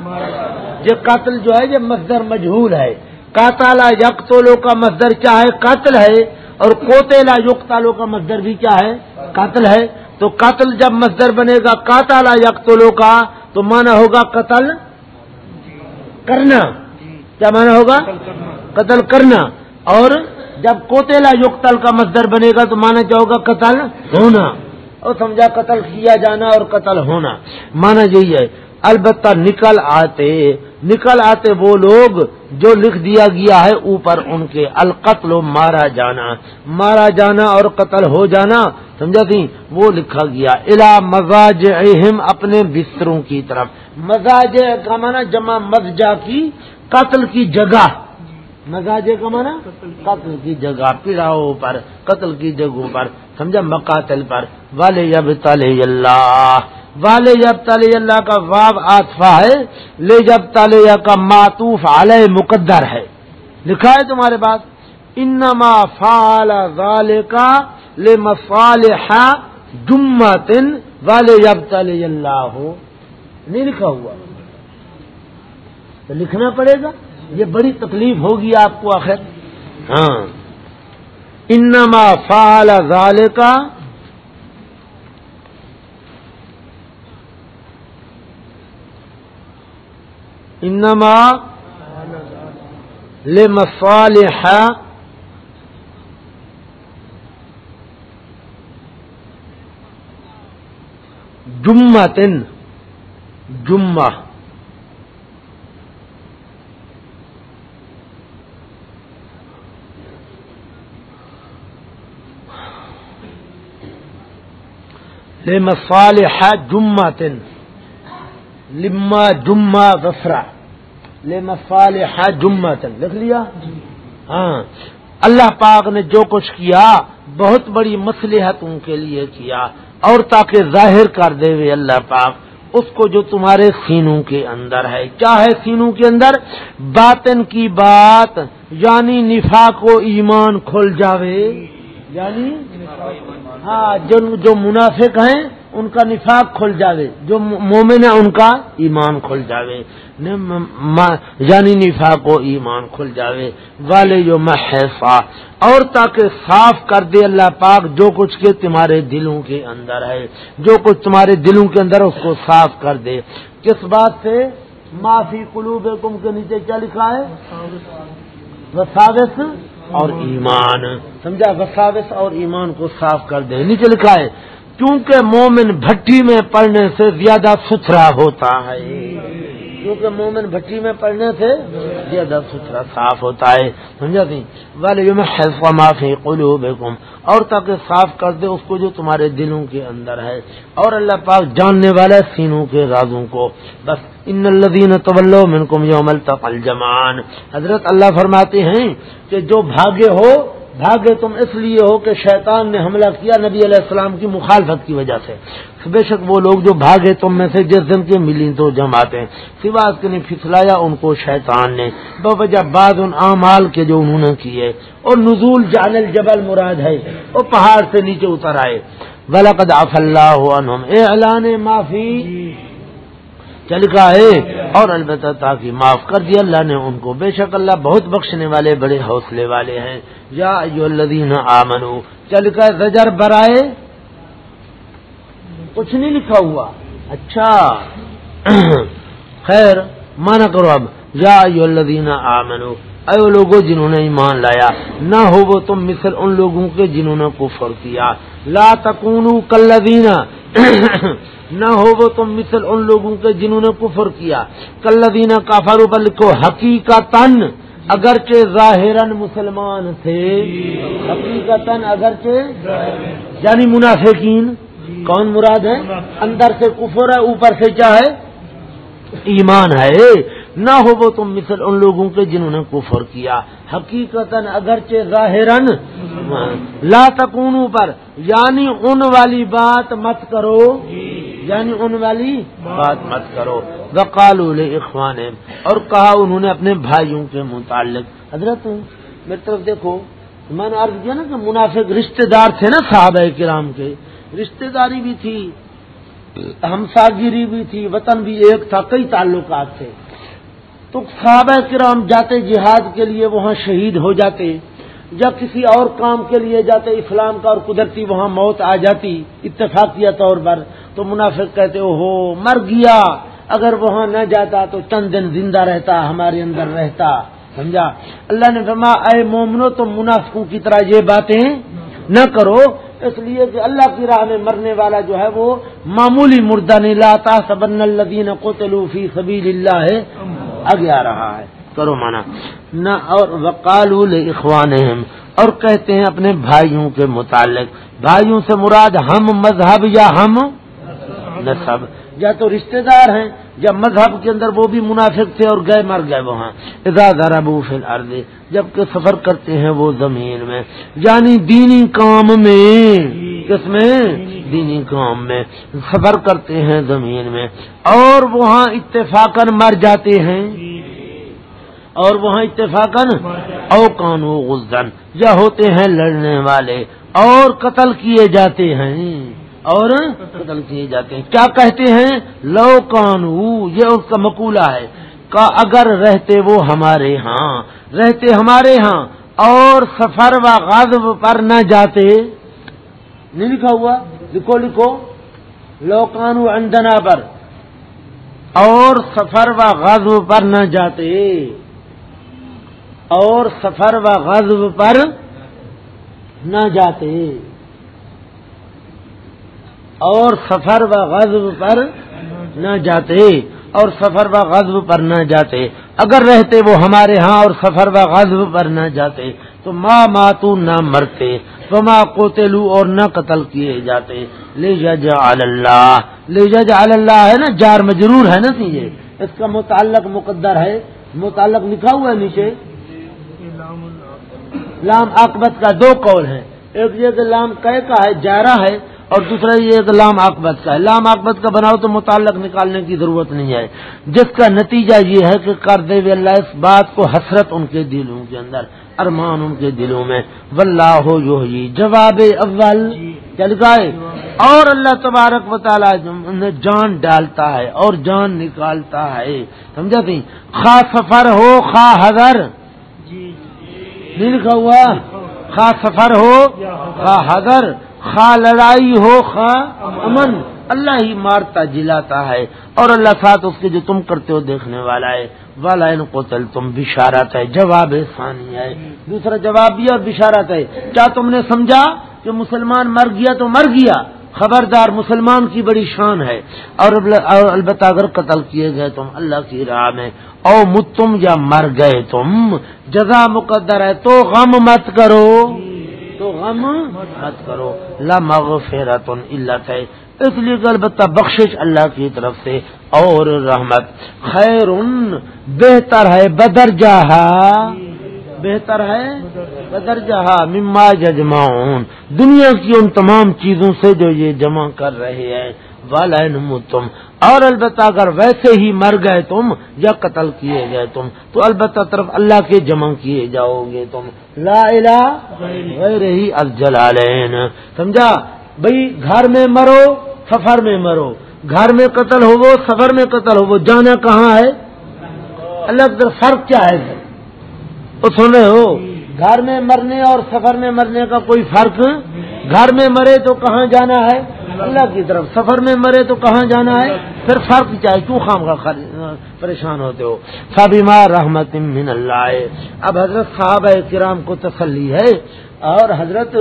یہ قتل جو ہے، یہ مزدر مجہول ہے۔ کاتالا یکتولو کا مزدر کیا ہے؟ قتل ہے۔ اور کوتےلا یک تالو کا مزدر بھی کیا ہے؟ قتل ہے۔ تو قتل جب مزدر بنے گا کاتالا یکتولو کا، تو مانا ہوگا قتل کرنا۔ کیا مانا ہوگا؟ قتل کرنا۔ اور جب کوتےلا یقتل کا مزدر بنے گا، تو مانا کیا ہوگا؟ قتل ہونا۔ اور سمجھا قتل کیا جانا اور قتل ہونا۔ مانا یہی ہے، البتہ نکل آتے نکل آتے وہ لوگ جو لکھ دیا گیا ہے اوپر ان کے، القتل مارا جانا۔ مارا جانا اور قتل ہو جانا، سمجھا تھی؟ وہ لکھا گیا۔ الا مزاج اپنے بستروں کی طرف۔ مزاج کا مانا جمع مزجا کی قتل کی جگہ۔ مزاج کا مانا قتل کی جگہ پیڑاؤں پر، قتل کی جگہوں پر، سمجھا؟ مقاتل پر۔ والے یب اللہ والے جب تال اللہ کا واب آتفا ہے، لے جب تالیہ کا معطوف علیہ مقدر ہے۔ لکھا ہے تمہارے پاس، انما فال والے کا لے والے جب تالی اللہ۔ ہو نہیں لکھا ہوا۔ تو لکھنا پڑے گا، یہ بڑی تکلیف ہوگی آپ کو آخر۔ ہاں۔ انما فال والے کا انما لمصالح جمعة جمعة لمصالح جمعة لما جمہ غفرا لما صالح جمہ تک لکھ لیا؟ ہاں. اللہ پاک نے جو کچھ کیا، بہت بڑی مسلحت ان کے لیے کیا۔ اور تاکہ ظاہر کر دے وے اللہ پاک۔ اس کو جو تمہارے سینوں کے اندر ہے۔ کیا ہے سینوں کے اندر؟ باطن کی بات یعنی نفا کو ایمان کھل جاوے۔ یعنی؟ ہاں جو منافق ہیں ان کا نفاق کھل جاوے، جو مومن ہے ان کا ایمان کھل جاوے۔ یعنی نفاق کو ایمان کھل جاوے۔ والے جو محفا اور تاکہ صاف کر دے اللہ پاک، جو کچھ کے تمہارے دلوں کے اندر ہے۔ جو کچھ تمہارے دلوں کے اندر اس کو صاف کر دے۔ کس بات سے؟ معافی قلوب کم کے نیچے کیا لکھا ہے؟ وساوس اور ایمان۔ سمجھا؟ وساوس اور ایمان کو صاف کر دے۔ نیچے لکھا ہے کیونکہ مومن بھٹی میں پڑھنے سے زیادہ ستھرا ہوتا ہے۔ کیونکہ مومن بھٹی میں پڑھنے سے زیادہ ستھرا صاف ہوتا ہے۔ سمجھا سی والے میں معافی قلو اور تاکہ صاف کر دے اس کو جو تمہارے دلوں کے اندر ہے۔ اور اللہ پاک جاننے والا سینوں کے رازوں کو۔ بس ان الدین طول منکم یوم التقل جمان حضرت اللہ فرماتے ہیں کہ جو بھاگے ہو بھاگے تم اس لیے ہو کہ شیطان نے حملہ کیا نبی علیہ السلام کی مخالفت کی وجہ سے۔ بے شک وہ لوگ جو بھاگے تم میں سے جس دن کے ملی تو جماتے ہیں۔ سواس کے نے پھسلایا ان کو شیطان نے۔ بوجہ بعد ان اعمال کے جو انہوں نے کیے۔ اور نزول جان الجبل مراد ہے۔ وہ پہاڑ سے نیچے اتر آئے۔ ولقد آف اللہ عنہم اے اعلان معافی۔ چل کا ہے۔ اور البتہ تاکہ معاف کر دیا اللہ نے ان کو۔ بے شک اللہ بہت بخشنے والے، بڑے حوصلے والے ہیں۔ یا جو الذین آمنو، چل کا زجر برائے۔ کچھ نہیں لکھا ہوا۔ اچھا۔ خیر، مانا کرو اب۔ یا یو الذین آمنو، اے وہ لوگوں جنہوں نے ایمان لایا، نہ ہو وہ تم مثل ان لوگوں کے جنہوں نے کفر کیا۔ لا تکونو کلذین نہ ہو وہ تم مثل ان لوگوں کے جنہوں نے کفر کیا۔ کلدینہ کافر پر لکھو حقیقت اگرچہ ظاہر مسلمان تھے حقیقت اگرچہ یعنی منافقین، کون مراد ہے؟ اندر سے کفر ہے، اوپر سے کیا ہے؟ ایمان ہے۔ نہ ہو وہ تم مثل ان لوگوں کے جنہوں نے کفر کیا۔ حقیقت اگرچہ ظاہر لا تکون پر یعنی ان والی بات مت کرو۔ یعنی ان والی بات مت کرو۔ وقال اخوان اور کہا انہوں نے اپنے بھائیوں کے متعلق۔ حضرت، میری طرف دیکھو، میں نے عرض کیا نا کہ منافق رشتے دار تھے نا صحابہ کرام کے۔ رشتے داری بھی تھی ہمساگیری بھی تھی، وطن بھی ایک تھا، کئی تعلقات تھے۔ تو صحابہ کرام جاتے جہاد کے لیے وہاں شہید ہو جاتے یا کسی اور کام کے لیے جاتے، اسلام کا اور قدرتی وہاں موت آ جاتی، اتفاقیہ طور پر، تو منافق کہتے ہو مر گیا، اگر وہاں نہ جاتا تو چند دن زندہ رہتا، ہمارے اندر رہتا، سمجھا؟ اللہ نے فرما اے مومنو تو منافقوں کی طرح یہ باتیں نہ کرو، اس لیے کہ اللہ کی راہ میں مرنے والا جو ہے وہ معمولی مردہ نہیں لاتا سبن الدین کو تلوفی سبیل اللہ ہے آگے آ رہا ہے۔ کرو مانا۔ نہ اور وکال اخوان اور کہتے ہیں اپنے بھائیوں کے متعلق۔ بھائیوں سے مراد ہم مذہب یا ہم نصب یا تو رشتہ دار ہیں، یا مذہب کے اندر وہ بھی منافق تھے اور گئے، مر گئے وہاں۔ ادارہ بو فل اردے جبکہ سفر کرتے ہیں وہ زمین میں۔ یعنی دینی کام میں۔ کس میں دینی کام میں سفر کرتے ہیں زمین میں اور وہاں اتفاقن مر جاتے ہیں اور وہاں اتفاقن او کانو غزن یا ہوتے ہیں لڑنے والے اور قتل کیے جاتے ہیں اور قتل کیے جاتے ہیں۔ کیا کہتے ہیں؟ لو کانو، یہ اس کا مقولہ ہے۔ کا اگر رہتے وہ ہمارے ہاں رہتے ہمارے ہاں اور سفر و غضب پر نہ جاتے۔ نہیں لکھا ہوا؟ لکھو لکھو۔ لو کانو اندنا پر۔ اور سفر و غضب پر نہ جاتے۔ اور سفر و غضب پر نہ جاتے۔ اور سفر و غضب پر نہ جاتے۔ اور سفر و غضب پر نہ جاتے۔ اگر رہتے وہ ہمارے ہاں اور سفر و غضب پر نہ جاتے۔ تو ماں ماتو نہ مرتے۔ فما ماں کوتےلو اور نہ قتل کیے جاتے۔ لے جا اللہ لے جا اللہ ہے نا، جار مجرور ہے نا سیجے اس کا متعلق مقدر ہے۔ متعلق لکھا ہوا ہے نیچے۔ لام عقبت کا دو قول ہے ایک یہ کہ لام کہ کا ہے جارا ہے۔ اور دوسرا یہ کہ لام اکبت کا ہے۔ لام اکبت کا بناؤ تو متعلق نکالنے کی ضرورت نہیں ہے۔ جس کا نتیجہ یہ ہے کہ کر دے اللہ اس بات کو حسرت ان کے دلوں کے اندر ارمان ان کے دلوں میں۔ واللہ ہو جو جواب اول چل گئے۔ اور اللہ تبارک و تعالیٰ جان ڈالتا ہے اور جان نکالتا ہے۔ سمجھا تھی؟ خواہ سفر ہو خواہ حضر نہیں لکھا ہوا؟ خواہ سفر ہو خواہ حضر خواہ لڑائی ہو خواہ امن۔ اللہ ہی مارتا جلاتا ہے اور اللہ ساتھ اس کے جو تم کرتے ہو دیکھنے والا ہے۔ والا ان کو تل تم بشارت ہے، جواب ثانی ہے۔ دوسرا جواب بھی اور بشارت ہے۔ کیا تم نے سمجھا کہ مسلمان مر گیا تو مر گیا؟ خبردار، مسلمان کی بڑی شان ہے۔ اور البتہ اگر قتل کیے گئے تم، اللہ کی راہ میں۔ او مت تم یا مر گئے تم، جزا مقدر ہے تو غم مت کرو۔ تو غم مت کرو۔ مغفرت اللہ ہے اس لیے کہ البتہ بخشش اللہ کی طرف سے اور رحمت۔ خیر بہتر ہے بدر جہا بہتر ہے بدر جہا مما ججماؤن دنیا کی ان تمام چیزوں سے جو یہ جمع کر رہے ہیں۔ تم اور البتہ اگر ویسے ہی مر گئے تم یا قتل کیے گئے تم، تو البتہ طرف اللہ کے جمع کیے جاؤ گے تم۔ لا الہ غیر ہی الجلالین۔ سمجھا؟ بھائی گھر میں مرو، سفر میں مرو۔ گھر میں قتل ہو وہ سفر میں قتل ہو وہ جانا کہاں ہے؟ اللہ فرق کیا ہے؟ وہ سن ہو؟ گھر میں مرنے اور سفر میں مرنے کا کوئی فرق گھر میں مرے تو کہاں جانا ہے؟ اللہ کی طرف۔ سفر میں مرے تو کہاں جانا ہے؟ پھر فرق چاہے، کیوں خام کا پریشان ہوتے ہو؟ سبیما رحمت من اللہ۔ اب حضرت صاحب کرام کو تسلی ہے اور حضرت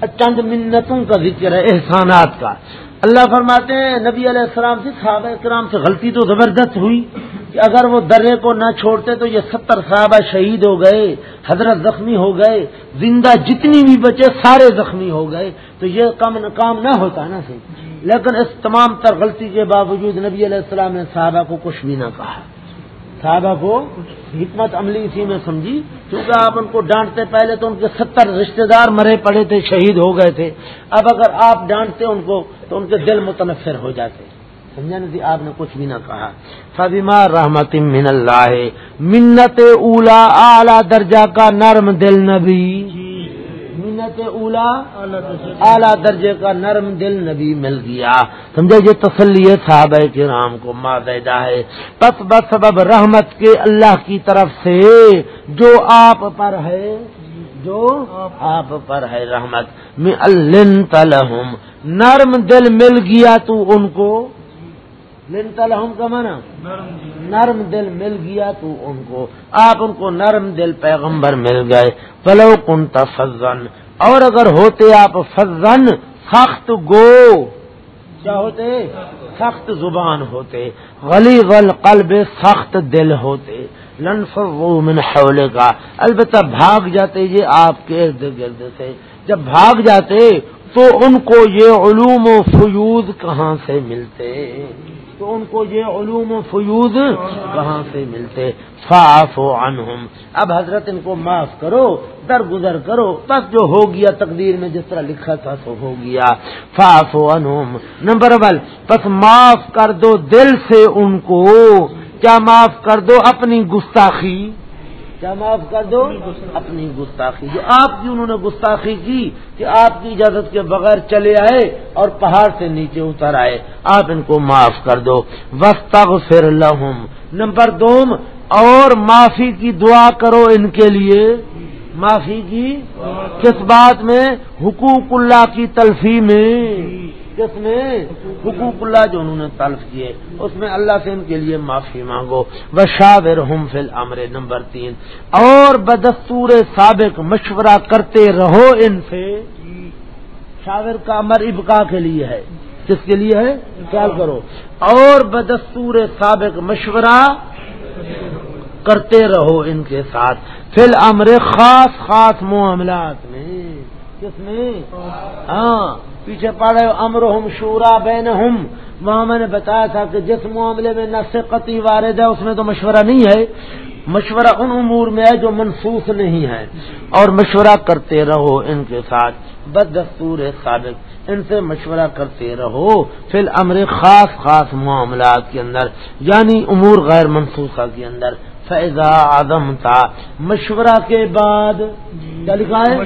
چند منتوں کا ذکر ہے، احسانات کا۔ اللہ فرماتے ہیں، نبی علیہ السلام سے، صحابہ کرام سے غلطی تو زبردست ہوئی کہ اگر وہ درے کو نہ چھوڑتے تو یہ ستر صحابہ شہید ہو گئے، حضرت زخمی ہو گئے، زندہ جتنی بھی بچے سارے زخمی ہو گئے، تو یہ کام کام نہ ہوتا نا صحیح۔ لیکن اس تمام تر غلطی کے باوجود نبی علیہ السلام نے صحابہ کو کچھ بھی نہ کہا۔ صحابہ کو حکمت عملی اسی میں سمجھی کیونکہ آپ ان کو ڈانٹتے پہلے تو ان کے ستر رشتہ دار مرے پڑے تھے، شہید ہو گئے تھے۔ اب اگر آپ ڈانٹتے ان کو تو ان کے دل متنفر ہو جاتے۔ سمجھا نہیں آپ نے کچھ بھی نہ کہا۔ فبیما رحمت من اللہ، منت اولا اعلی درجہ کا نرم دل نبی۔ منت اولا اعلی درجے کا نرم دل نبی مل گیا۔ سمجھے یہ تسلی صحابہ کے رام کو مادا ہے۔ بس بس سبب رحمت کے اللہ کی طرف سے جو آپ پر ہے جو آپ پر ہے رحمت۔ میں الحم نرم دل مل گیا تو ان کو۔ لن تلحم کا مانا نرم دل۔ مل گیا تو ان کو۔ آپ ان کو نرم دل پیغمبر مل گئے۔ پلو کن تفزن اور اگر ہوتے آپ فضن، سخت گو۔ کیا ہوتے؟ سخت زبان ہوتے۔ غلی غل قلب سخت دل ہوتے۔ لنف من حولے کا البتہ بھاگ جاتے یہ آپ کے ارد گرد سے۔ جب بھاگ جاتے تو ان کو یہ علوم و فیوز کہاں سے ملتے؟ تو ان کو یہ علوم و فیوز کہاں سے ملتے۔ فاف و اب حضرت ان کو معاف کرو، درگزر کرو۔ بس جو ہو گیا تقدیر میں جس طرح لکھا تھا تو ہو گیا۔ فاف و نمبر ون، بس معاف کر دو دل سے ان کو۔ کیا معاف کر دو اپنی گستاخی؟ کیا معاف کر دو؟ اپنی گستاخی. جو آپ کی انہوں نے گستاخی کی کہ آپ کی اجازت کے بغیر چلے آئے اور پہاڑ سے نیچے اتر آئے آپ ان کو معاف کر دو. وسط فر لہم نمبر دو اور معافی کی دعا کرو ان کے لیے. معافی کی کس بات میں؟ حقوق اللہ کی تلفی میں. کس میں حقوق اللہ جو انہوں نے تلف کیے، اس میں اللہ سے ان کے لیے معافی مانگو۔ بشاور ہم فل امر نمبر تین۔ اور بدستور سابق مشورہ کرتے رہو ان سے۔ شاور کا امر ابقا کے لیے ہے۔ کس کے لیے ہے؟ خیال کرو۔ اور بدستور سابق مشورہ کرتے رہو ان کے ساتھ۔ فل امر خاص خاص معاملات میں۔ کس میں ہاں پیچھے پڑے امر ہم شورا بین ہم وہاں میں نے بتایا تھا کہ جس معاملے میں نہ قطعی وارد ہے، اس میں تو مشورہ نہیں ہے۔ مشورہ ان امور میں ہے جو منسوخ نہیں ہے اور مشورہ کرتے رہو ان کے ساتھ۔ بد دستور ہے سابق۔ ان سے مشورہ کرتے رہو پھر امر خاص خاص معاملات کے اندر یعنی امور غیر منسوخہ کے اندر۔ فیضا آدم تھا مشورہ کے بعد، کیا لکھا ہے؟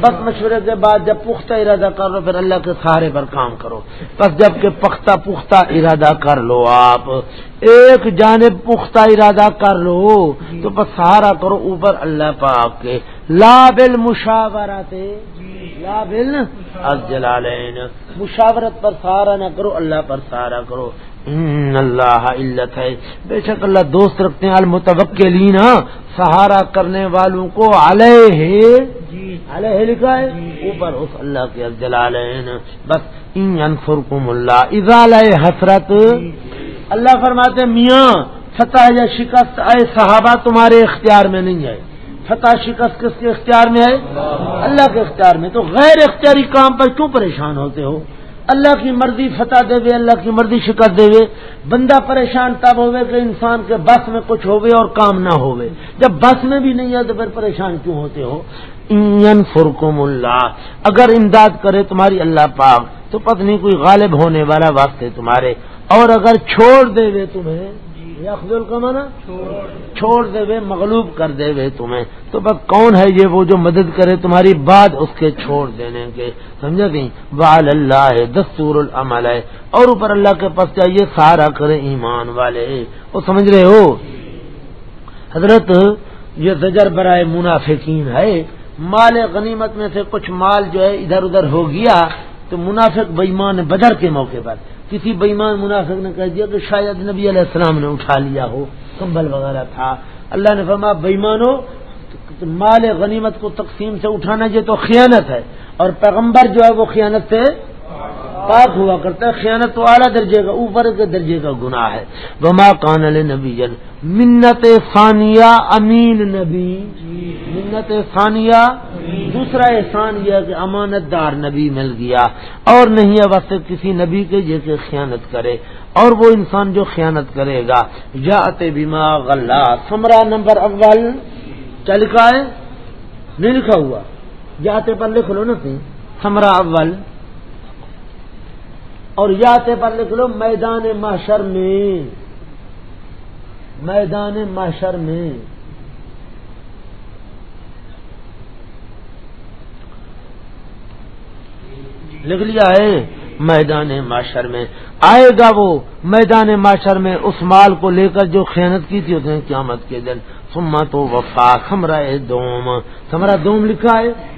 بس مشورے کے بعد جب پختہ ارادہ کر لو، پھر اللہ کے سہارے پر کام کرو۔ بس جبکہ پختہ پختہ ارادہ کر لو آپ۔ ایک جانب پختہ ارادہ کر لو، تو بس سہارا کرو اوپر اللہ پاک کے۔ لا بل مشاورت لا بل جلالین مشاورت پر سہارا نہ کرو، اللہ پر سہارا کرو۔ اللہ علت ہے بے شک اللہ دوست رکھتے ہیں المتوکلین سہارا کرنے والوں کو علیہ۔ جی۔ علیہ لکھا ہے۔ اوپر اس اللہ کے جلالین۔ بس انفرکم اللہ۔ ازال حسرت۔ اللہ فرماتے میاں فتح یا شکست اے صحابہ تمہارے اختیار میں نہیں ہے فتح شکست کس کے اختیار میں ہے اللہ کے اختیار میں۔ تو غیر اختیاری کام پر کیوں پریشان ہوتے ہو؟ اللہ کی مرضی فتح دے وے اللہ کی مرضی شکست دے وے بندہ پریشان تب ہوئے کہ انسان کے بس میں کچھ ہوئے اور کام نہ ہوئے۔ جب بس میں بھی نہیں ہے تو پھر پریشان کیوں ہوتے ہو؟ این فرکم اللہ۔ اگر امداد کرے تمہاری اللہ پاک، تو پتنی کوئی غالب ہونے والا واسطے تمہارے۔ اور اگر چھوڑ دے وے تمہیں افضل کا مانا چھوڑ دے وے مغلوب کر دے وے تمہیں۔ تو بس کون ہے یہ وہ جو مدد کرے تمہاری بات اس کے چھوڑ دینے کے؟ سمجھا گئی بال اللہ ہے دستور العمل ہے۔ اور اوپر اللہ کے پاس چاہیے سارا کرے ایمان والے۔ وہ سمجھ رہے ہو؟ حضرت، یہ زجر برائے منافقین ہے۔ مال غنیمت میں سے کچھ مال جو ہے ادھر ادھر ہو گیا، تو منافق بےمان بدر کے موقع پر۔ کسی بےمان منافق نے کہہ دیا کہ شاید نبی علیہ السلام نے اٹھا لیا ہو، کمبل وغیرہ تھا۔ اللہ نے فرما بےمانو، مال غنیمت کو تقسیم سے اٹھانا یہ تو خیانت ہے۔ اور پیغمبر جو ہے وہ خیانت سے پاک ہوا کرتا ہے، خیانت تو اعلیٰ درجے کا، اوپر کے درجے کا گناہ ہے۔ بما کان نبی جن منت ثانیہ امین نبی۔ منت ثانیہ، دوسرا احسان یہ کہ امانت دار نبی مل گیا۔ اور نہیں ہے وقت کسی نبی کے جیسے خیانت کرے۔ اور وہ انسان جو خیانت کرے گا یا بیما غلہ سمرا نمبر اول، کیا لکھا ہے؟ نہیں لکھا ہوا۔ جاتے پر لکھ لو نا سمرا اول۔ اور یاتے پر لکھ لو میدان محشر میں۔ میدان محشر میں۔ لکھ لیا ہے، میدان معاشر میں۔ آئے گا وہ میدان معاشر میں اس مال کو لے کر جو خیانت کی تھی اس نے قیامت کے دن۔ سما تو وفا سمرا دوم۔ سمرا دوم لکھا ہے۔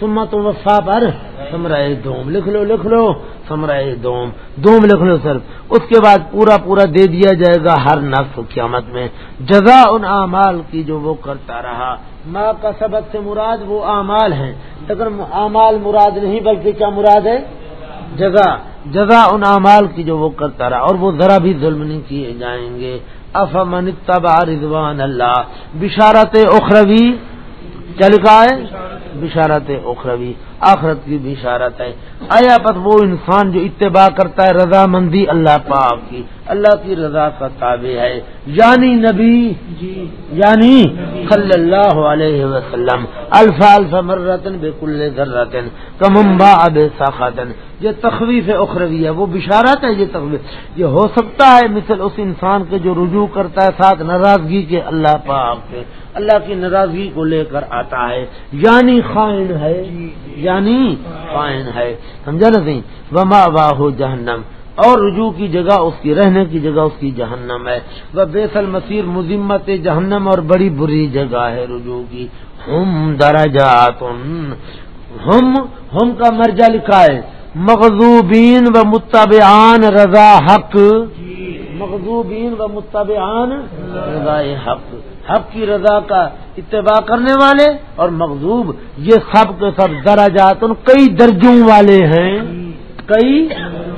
سمت وفا پر سمرائے دوم لکھ لو لکھ لو، سمرائے دوم دوم لکھ لو سر اس کے بعد پورا پورا دے دیا جائے گا ہر نفس قیامت میں۔ جزا ان اعمال کی جو وہ کرتا رہا۔ ماں کا سبق سے مراد وہ اعمال ہیں۔ لیکن اعمال مراد نہیں، بلکہ کیا مراد ہے؟ جزا جزا ان اعمال کی جو وہ کرتا رہا۔ اور وہ ذرا بھی ظلم نہیں کیے جائیں گے۔ افمن تبا رضوان اللہ۔ بشارت اخروی چل کا ہے؟ بشارت اخروی۔ آخرت کی بشارت ہے۔ آیا پت وہ انسان جو اتباع کرتا ہے رضامندی اللہ پاک کی اللہ کی رضا کا تابع ہے۔ یعنی نبی۔ جی۔ یعنی صلی اللہ علیہ وسلم۔ الفا الفا مرتن بے کل ذرتن کممبا اب ساخاتن۔ یہ تخویف اخروی ہے وہ بشارت ہے یہ تخویف۔ یہ ہو سکتا ہے مثل اس انسان کے جو رجوع کرتا ہے ساتھ ناراضگی کے اللہ پاک کے۔ اللہ کی ناراضگی کو لے کر آتا ہے۔ یعنی خائن ہے۔ یعنی خائن ہے سمجھا نہیں وما واہ جہنم اور رجوع کی جگہ اس کی رہنے کی جگہ اس کی جہنم ہے۔ وہ بیسل مسیر مذمت جہنم اور بڑی بری جگہ ہے رجوع کی۔ ہم درجات ہم ہم کا مرجع لکھا ہے۔ مغزوبین و متبعان رضا حق۔ مغزوبین و متبعان رضا حق۔ حق کی رضا کا اتباع کرنے والے اور مغزوب یہ سب کے سب درجات کئی درجوں والے ہیں۔ کئی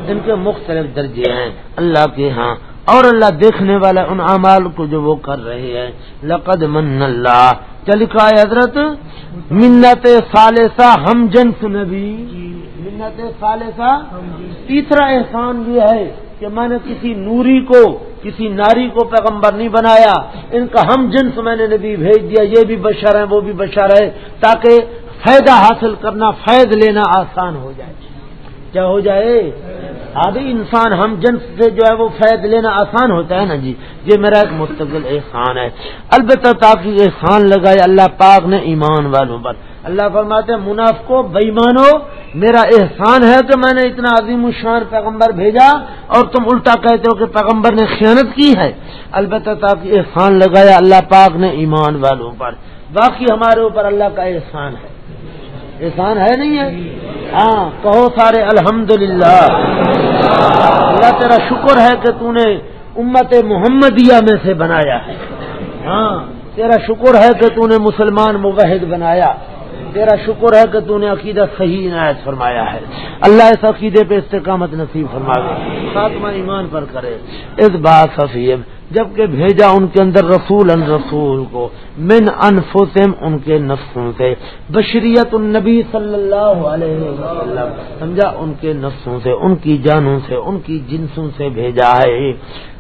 ان کے مختلف درجے ہیں۔ اللہ کے ہاں اور اللہ دیکھنے والا ان اعمال کو جو وہ کر رہے ہیں۔ لقد من اللہ۔ چلکا حضرت؟ منت سالسا ہم جنس نبی۔ منت سالسا تیسرا احسان یہ ہے کہ میں نے کسی نوری کو کسی ناری کو پیغمبر نہیں بنایا، ان کا ہم جنس میں نے نبی بھیج دیا، یہ بھی بشر ہے وہ بھی بشر ہے تاکہ فائدہ حاصل کرنا، فائد لینا آسان ہو جائے۔ کیا ہو جائے؟ ابھی انسان ہم جنس سے جو ہے وہ فیض لینا آسان ہوتا ہے نا جی؟ یہ میرا ایک مستقل احسان ہے۔ البتہ تاکہ احسان لگائے، اللہ پاک نے ایمان والوں پر اللہ فرماتے ہیں، منافقو بےمانو میرا احسان ہے کہ میں نے اتنا عظیم الشان پیغمبر بھیجا اور تم الٹا کہتے ہو کہ پیغمبر نے خیانت کی ہے۔ البتہ تاکہ احسان لگایا، اللہ پاک نے ایمان والوں پر۔ باقی ہمارے اوپر اللہ کا احسان ہے۔ احسان ہے نہیں ہے؟ ہاں کہو سارے الحمد اللہ تیرا شکر ہے کہ تو نے امت محمدیہ میں سے بنایا ہے۔ ہاں تیرا شکر ہے کہ تو نے مسلمان موحد بنایا۔ تیرا شکر ہے کہ تو نے عقیدہ صحیح عنایت فرمایا ہے۔ اللہ اس عقیدے پہ استقامت نصیب فرما خاتمہ ایمان پر کرے۔ اس بات حفیظ جبکہ بھیجا ان کے اندر رسول ان رسول کو، من انفسم ان کے نفسوں سے۔ بشریت النبی صلی اللہ علیہ وسلم، سمجھا؟ ان کے نفسوں سے، ان کی جانوں سے، ان کی جنسوں سے بھیجا ہے۔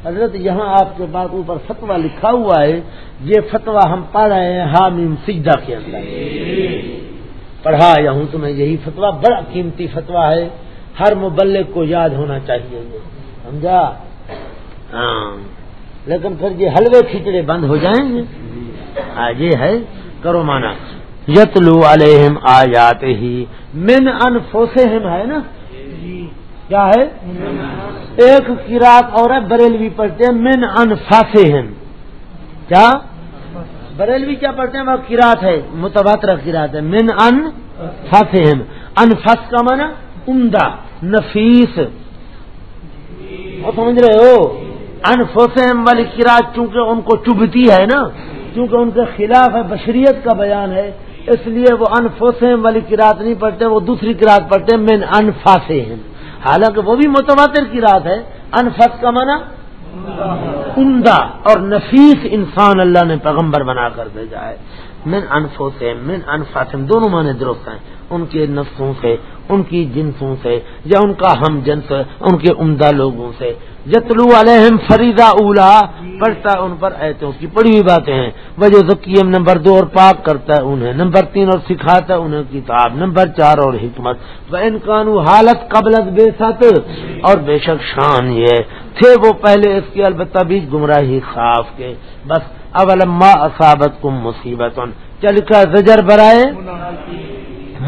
حضرت، یہاں آپ کے پاس اوپر فتوا لکھا ہوا ہے، یہ فتوا ہم پڑھ رہے ہیں حامیم سجدہ کے اندر۔ پڑھا، یا ہوں تمہیں یہی فتوا بڑا قیمتی فتوا ہے۔ ہر مبلک کو یاد ہونا چاہیے۔ سمجھا؟ ہاں۔ لیکن پھر یہ حلوے کھچڑے بند ہو جائیں گے۔ آج یہ ہے کرو مانا یتلو علیہم آ جاتے ہی من انفوسہم ہے نا؟ کیا ہے؟ ایک کراط اور ہے بریلوی پڑھتے ہیں، من انفاسہم کیا؟ بریلوی کیا پڑھتے ہیں؟ وہ کراط ہے متبادر کراط ہے۔ من ان فاسہم انفس کا مانا عمدہ، نفیس۔ سمجھ رہے ہو؟ انفسم والی کراط چونکہ ان کو چبھتی ہے نا، کیونکہ ان کے خلاف ہے، بشریت کا بیان ہے، اس لیے وہ انفسم والی کراط نہیں پڑھتے، وہ دوسری کراط پڑھتے ہیں مین انفاسے ہیں حالانکہ وہ بھی متواتر کی رات ہے، انفس کا منع عمدہ اور نفیس انسان اللہ نے پیغمبر بنا کر بھیجا ہے۔ من انفوسم من انفاسم دونوں معنی درست ہیں۔ ان کے نفسوں سے، ان کی جنسوں سے، یا ان کا ہم جنس، ان کے عمدہ لوگوں سے۔ جتلو علیہم فریدہ اولا، پڑھتا ہے ان پر ایتوں کی پڑی ہوئی باتیں ہیں۔ وجہ ذکیم نمبر دو اور پاک کرتا ہے انہیں۔ نمبر تین اور سکھاتا ہے انہیں کتاب۔ نمبر چار اور حکمت۔ وہ قانو حالت قبل بے ست اور بے شک شان یہ تھے وہ پہلے اس کی البتہ بھی گمراہی خاف کے۔ بس، اولما اصابت کم مصیبت چل کا زجر برائے؟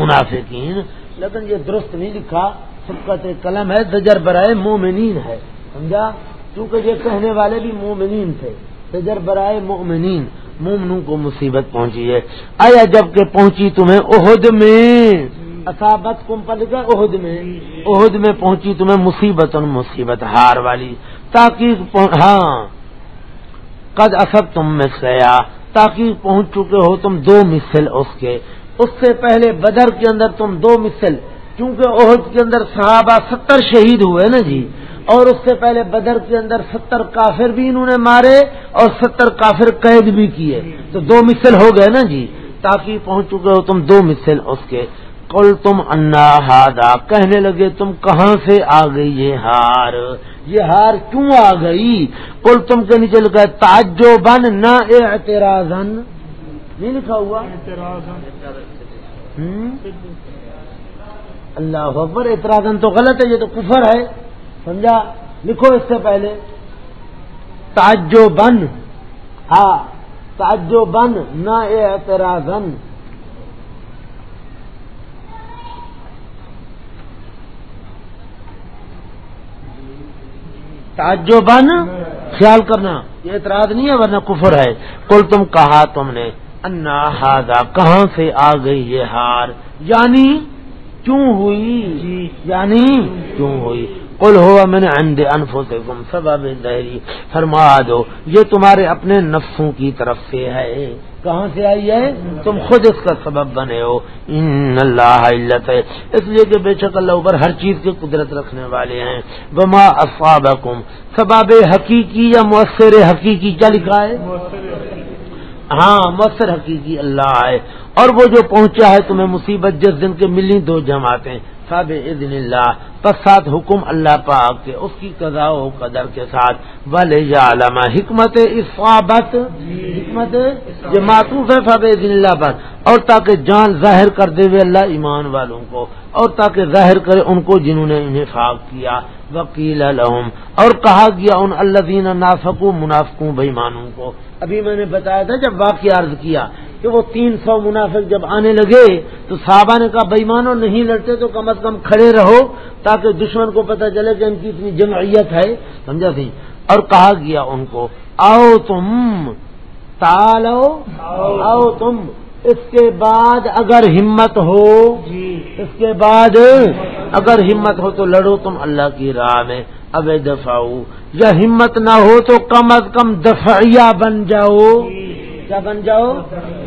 منافقین، لیکن یہ درست نہیں لکھا، سبقت قلم ہے زجر برائے مومنین ہے، سمجھا؟ کیونکہ یہ کہنے والے بھی مومنین تھے زجر برائے مومنین، مومنوں کو مصیبت پہنچی ہے۔ آیا جبکہ پہنچی تمہیں عہد میں؟ اصابت کم پل گئے عہد میں۔ عہد میں پہنچی تمہیں مصیبت اور مصیبت ہار والی۔ تاکہ ہاں۔ قد اصب تم میں سیا تاکہ پہنچ چکے ہو تم دو مثل اس کے۔ اس سے پہلے بدر کے اندر تم دو مثل، کیونکہ عہد کے اندر صحابہ ستر شہید ہوئے نا جی اور اس سے پہلے بدر کے اندر ستر کافر بھی انہوں نے مارے اور ستر کافر قید بھی کیے۔ تو دو مثل ہو گئے نا جی تاکہ پہنچ چکے ہو تم دو مثل اس کے۔ کل تم انا ہادا کہنے لگے تم کہاں سے آ گئی یہ ہار؟ یہ ہار کیوں آ گئی؟ کل تم کے نیچے لکھا ہے تاجو بن نہ اعتراضن نہیں لکھا ہوا؟ اللہ اکبر اعتراضن تو غلط ہے یہ تو کفر ہے۔ سمجھا؟ لکھو اس سے پہلے۔ تاجو بن ہاں تاجو بن نہ اعتراضن تعجبن خیال کرنا یہ اعتراض نہیں ہے ورنہ کفر ہے۔ کل تم کہا تم نے۔ انا ہادا کہاں سے آ گئی یہ ہار؟ یعنی کیوں ہوئی؟ جی۔ یعنی کیوں ہوئی؟ کل ہوا میں نے اندے سے گم سب دہری فرما دو یہ تمہارے اپنے نفسوں کی طرف سے ہے۔ کہاں سے آئی ہے؟ تم خود اس کا سبب بنے ہو۔ ان اللہ علت ہے اس لیے کہ بے شک اللہ اوپر ہر چیز کی قدرت رکھنے والے ہیں۔ بما اصابکم سباب حقیقی یا مؤثر حقیقی کیا لکھا ہے؟ ہاں مؤثر حقیقی اللہ ہے اور وہ جو پہنچا ہے، تمہیں مصیبت جس دن کے ملی دو جماعتیں۔ فب اذن اللہ، پس ساتھ حکم اللہ پاک کے، اس کی قضاء و قدر کے ساتھ۔ بل یا علامہ حکمت اسفابت حکمت یہ معطوف ہے فب اذن اللہ پر۔ اور تاکہ جان ظاہر کر دے ہوئے اللہ ایمان والوں کو۔ اور تاکہ ظاہر کرے ان کو جنہوں نے انہیں فاق کیا۔ وکیل الحم اور کہا گیا ان اللہ دین نافکو منافقوں بےمانوں کو۔ ابھی میں نے بتایا تھا جب واقعہ عرض کیا کہ وہ تین سو منافق جب آنے لگے تو صحابہ نے کہا، بےمانوں نہیں لڑتے تو کم از کم کھڑے رہو تاکہ دشمن کو پتہ چلے کہ ان کی اتنی جمعیت ہے۔ سمجھا تھی اور کہا گیا ان کو، آؤ تم، تالو، آؤ تم۔ اس کے بعد اگر ہمت ہو جی اس کے بعد اگر ہمت ہو تو لڑو تم اللہ کی راہ میں۔ اب دفاع یا ہمت نہ ہو تو کم از کم دفعیہ بن جاؤ۔ کیا بن جاؤ؟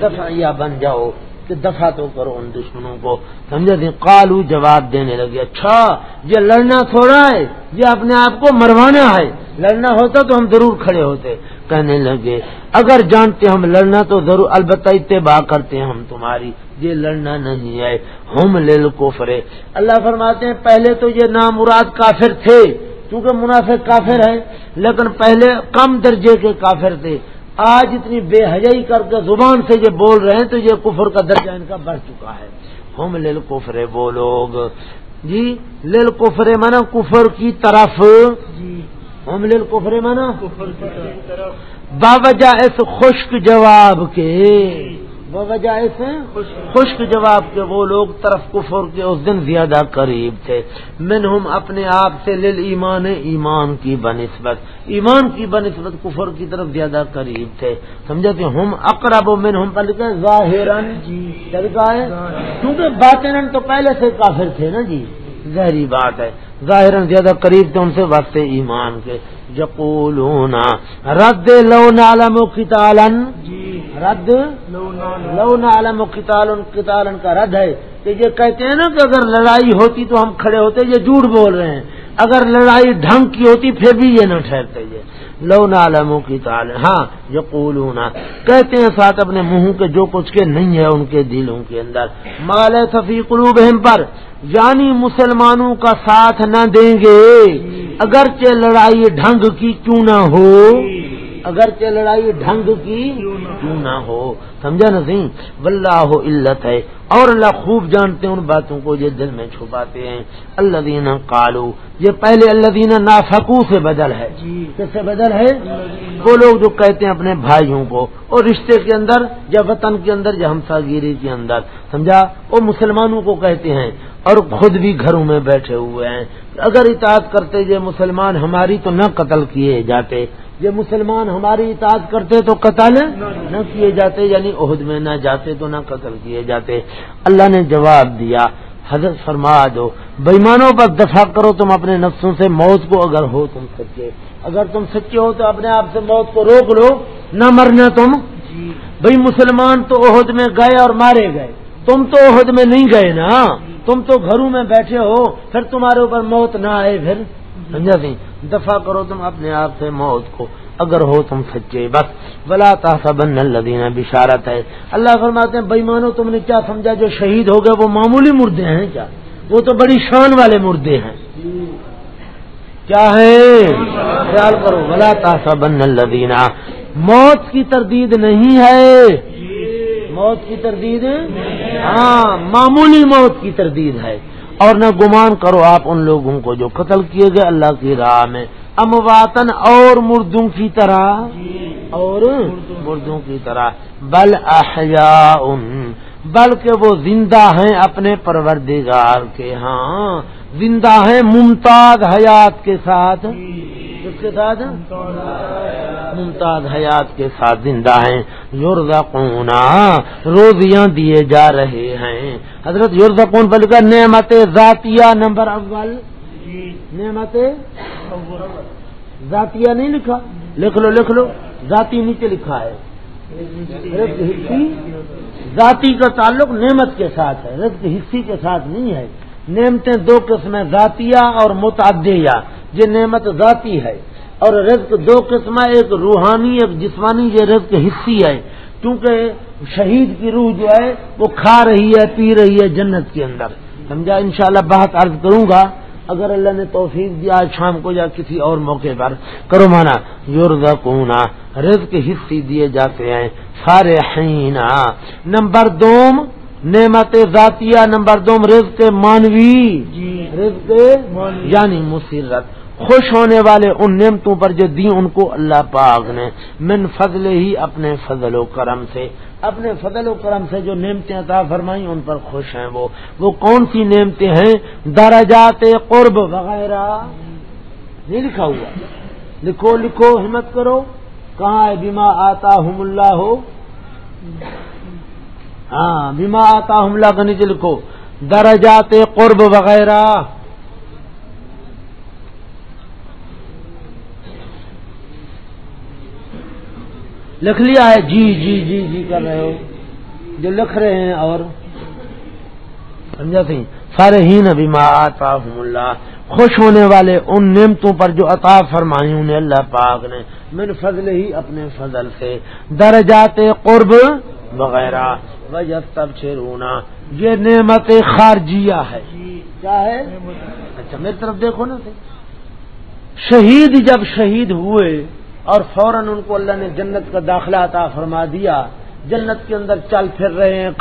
دفعیہ بن جاؤ کہ دفاع تو کرو ان دشمنوں کو۔ سمجھا دیں کالو جواب دینے لگے اچھا یہ لڑنا تھوڑا ہے، یہ اپنے آپ کو مروانا ہے۔ لڑنا ہوتا تو ہم ضرور کھڑے ہوتے۔ کہنے لگے، اگر جانتے ہم لڑنا تو ضرور، البتہ اتباع کرتے ہیں ہم تمہاری۔ یہ لڑنا نہیں ہے۔ ہم لے لو اللہ فرماتے ہیں، پہلے تو یہ نام مراد کافر تھے۔ کیونکہ منافق کافر ہے لیکن پہلے کم درجے کے کافر تھے۔ آج اتنی بے حجائی کر کے زبان سے یہ بول رہے ہیں تو یہ کفر کا درجہ ان کا بڑھ چکا ہے۔ ہم لل کفرے وہ لوگ۔ جی لل کفرے مانا کفر کی طرف۔ جی۔ ہم لل کفرے مانا باوجہ اس خشک جواب کے۔ وجہ سے خشک جواب کے وہ لوگ طرف کفر کے اس دن زیادہ قریب تھے۔ من ہم اپنے آپ سے لل ایمان ایمان کی بنسبت۔ ایمان کی بنسبت کفر کی طرف زیادہ قریب تھے۔ سمجھتے ہم اقرب و من ہم پر لکھے ظاہر جی۔ ہے؟ کیونکہ باطن تو پہلے سے کافر تھے نا جی۔ ظاہری بات ہے۔ ظاہر زیادہ قریب تھے ان سے وقت ایمان کے۔ یقولون رد لو نعلم قتالن جی۔ رد؟ لو نعلم قتالن قتالن کا رد ہے کہ یہ کہتے ہیں نا کہ اگر لڑائی ہوتی تو ہم کھڑے ہوتے، یہ جھوٹ بول رہے ہیں۔ اگر لڑائی ڈھنگ کی ہوتی پھر بھی یہ نہ ٹھہرتے یہ۔ لو نعلم قتال ہاں یقولون۔ کہتے ہیں ساتھ اپنے منہ کے، جو کچھ کے نہیں ہے ان کے دلوں کے اندر۔ مال صفی قلوبہم پر یعنی مسلمانوں کا ساتھ نہ دیں گے۔ اگرچہ لڑائی ڈھنگ کی کیوں نہ ہو اگرچہ لڑائی ڈھنگ کی کیوں نہ ہو۔ سمجھا نا سی ہو علت ہے۔ اور اللہ خوب جانتے ہیں ان باتوں کو یہ دل میں چھپاتے ہیں۔ اللہ دینا کالو یہ پہلے اللہ دینا نافکو سے بدل ہے۔ جی۔ کس سے بدل ہے؟ وہ لوگ جو کہتے ہیں اپنے بھائیوں کو۔ اور رشتے کے اندر یا وطن کے اندر یا ہمسا گیری کے اندر۔ سمجھا؟ وہ مسلمانوں کو کہتے ہیں۔ اور خود بھی گھروں میں بیٹھے ہوئے ہیں۔ اگر اطاعت کرتے یہ مسلمان ہماری تو نہ قتل کیے جاتے۔ یہ مسلمان ہماری اطاعت کرتے تو قتل نہ کیے جاتے یعنی عہد میں نہ جاتے تو نہ قتل کیے جاتے۔ اللہ نے جواب دیا حضرت فرما دو بےمانوں پر دفاع کرو تم اپنے نفسوں سے موت کو اگر ہو تم سچے۔ اگر تم سچے ہو تو اپنے آپ سے موت کو روک لو نہ مرنا تم۔ بھائی مسلمان تو عہد میں گئے اور مارے گئے۔ تم تو عہد میں نہیں گئے نا۔ تم تو گھروں میں بیٹھے ہو پھر تمہارے اوپر موت نہ آئے پھر۔ سمجھا سی؟ دفاع کرو تم اپنے آپ سے موت کو، اگر ہو تم سچے، بس۔ بلا تحسبن الذین بشارت۔ ہے اللہ فرماتے ہیں بےمانو تم نے کیا سمجھا؟ جو شہید ہو گئے، وہ معمولی مردے ہیں کیا؟ وہ تو بڑی شان والے مردے ہیں۔ کیا ہے؟ خیال کرو۔ بلا تحسبن الذین موت کی تردید نہیں ہے۔ موت کی تردید؟ ہاں معمولی موت کی تردید ہے۔ اور نہ گمان کرو آپ ان لوگوں کو جو قتل کیے گئے اللہ کی راہ میں۔ امواتن اور مردوں کی طرح۔ اور مردوں کی طرح۔ بل احیاء، بلکہ وہ زندہ ہیں اپنے پروردگار کے ہاں۔ زندہ ہیں ممتاز حیات کے ساتھ۔ کس کے ساتھ؟ ممتاز حیات کے ساتھ زندہ ہیں۔ یورزقون روزیاں دیے جا رہے ہیں۔ حضرت یورزقون پر لکھا نعمت ذاتیہ نمبر اول۔ نعمت ذاتیہ نہیں لکھا؟ لکھ لو لکھ لو۔ ذاتی نیچے لکھا ہے۔ ذاتی کا تعلق نعمت کے ساتھ ہے۔ رزق حصی کے ساتھ نہیں ہے۔ نعمتیں دو قسمیں ذاتیہ اور متعدیہ۔ یہ نعمت ذاتی ہے۔ اور رزق دو قسم ایک روحانی ایک جسمانی یہ رزق حصی ہے۔ کیونکہ شہید کی روح جو ہے وہ کھا رہی ہے پی رہی ہے جنت کے اندر۔ سمجھا؟ انشاءاللہ بات عرض کروں گا۔ اگر اللہ نے توفیق دیا شام کو یا کسی اور موقع پر کرو مانا یورز کونا رزق حصی دیے جاتے ہیں۔ سارے حینا نمبر دوم نعمت ذاتیہ۔ نمبر دوم رزق مانوی جی۔ رزق یعنی مسرت خوش ہونے والے ان نعمتوں پر جو دی ان کو اللہ پاک نے۔ من فضل ہی اپنے فضل و کرم سے۔ اپنے فضل و کرم سے جو نعمتیں عطا فرمائی ان پر خوش ہیں وہ۔ وہ کون سی نعمتیں ہیں؟ درجات قرب وغیرہ۔ نہیں لکھا ہوا۔ لکھو لکھو، ہمت کرو۔ کہاں ہے؟ بیما آتا ہم اللہ۔ ہو ہاں بیما آتا ہم اللہ کا نیچے لکھو۔ درجات قرب وغیرہ۔ لکھ لیا ہے جی جی جی جی کر رہے ہو۔ جو لکھ رہے ہیں اور سمجھا سی سارے ہی نبی ماں آتا اللہ۔ خوش ہونے والے ان نعمتوں پر جو عطا فرمائی انہیں اللہ پاک نے۔ من فضل ہی اپنے فضل سے۔ درجات قرب وغیرہ۔ وجہ تب یہ نعمت خارجیہ ہے۔ کیا ہے؟ اچھا میری طرف دیکھو نا۔ شہید جب شہید ہوئے اور فوراً ان کو اللہ نے جنت کا داخلہ عطا فرما دیا۔ جنت کے اندر چل پھر رہے ہیں۔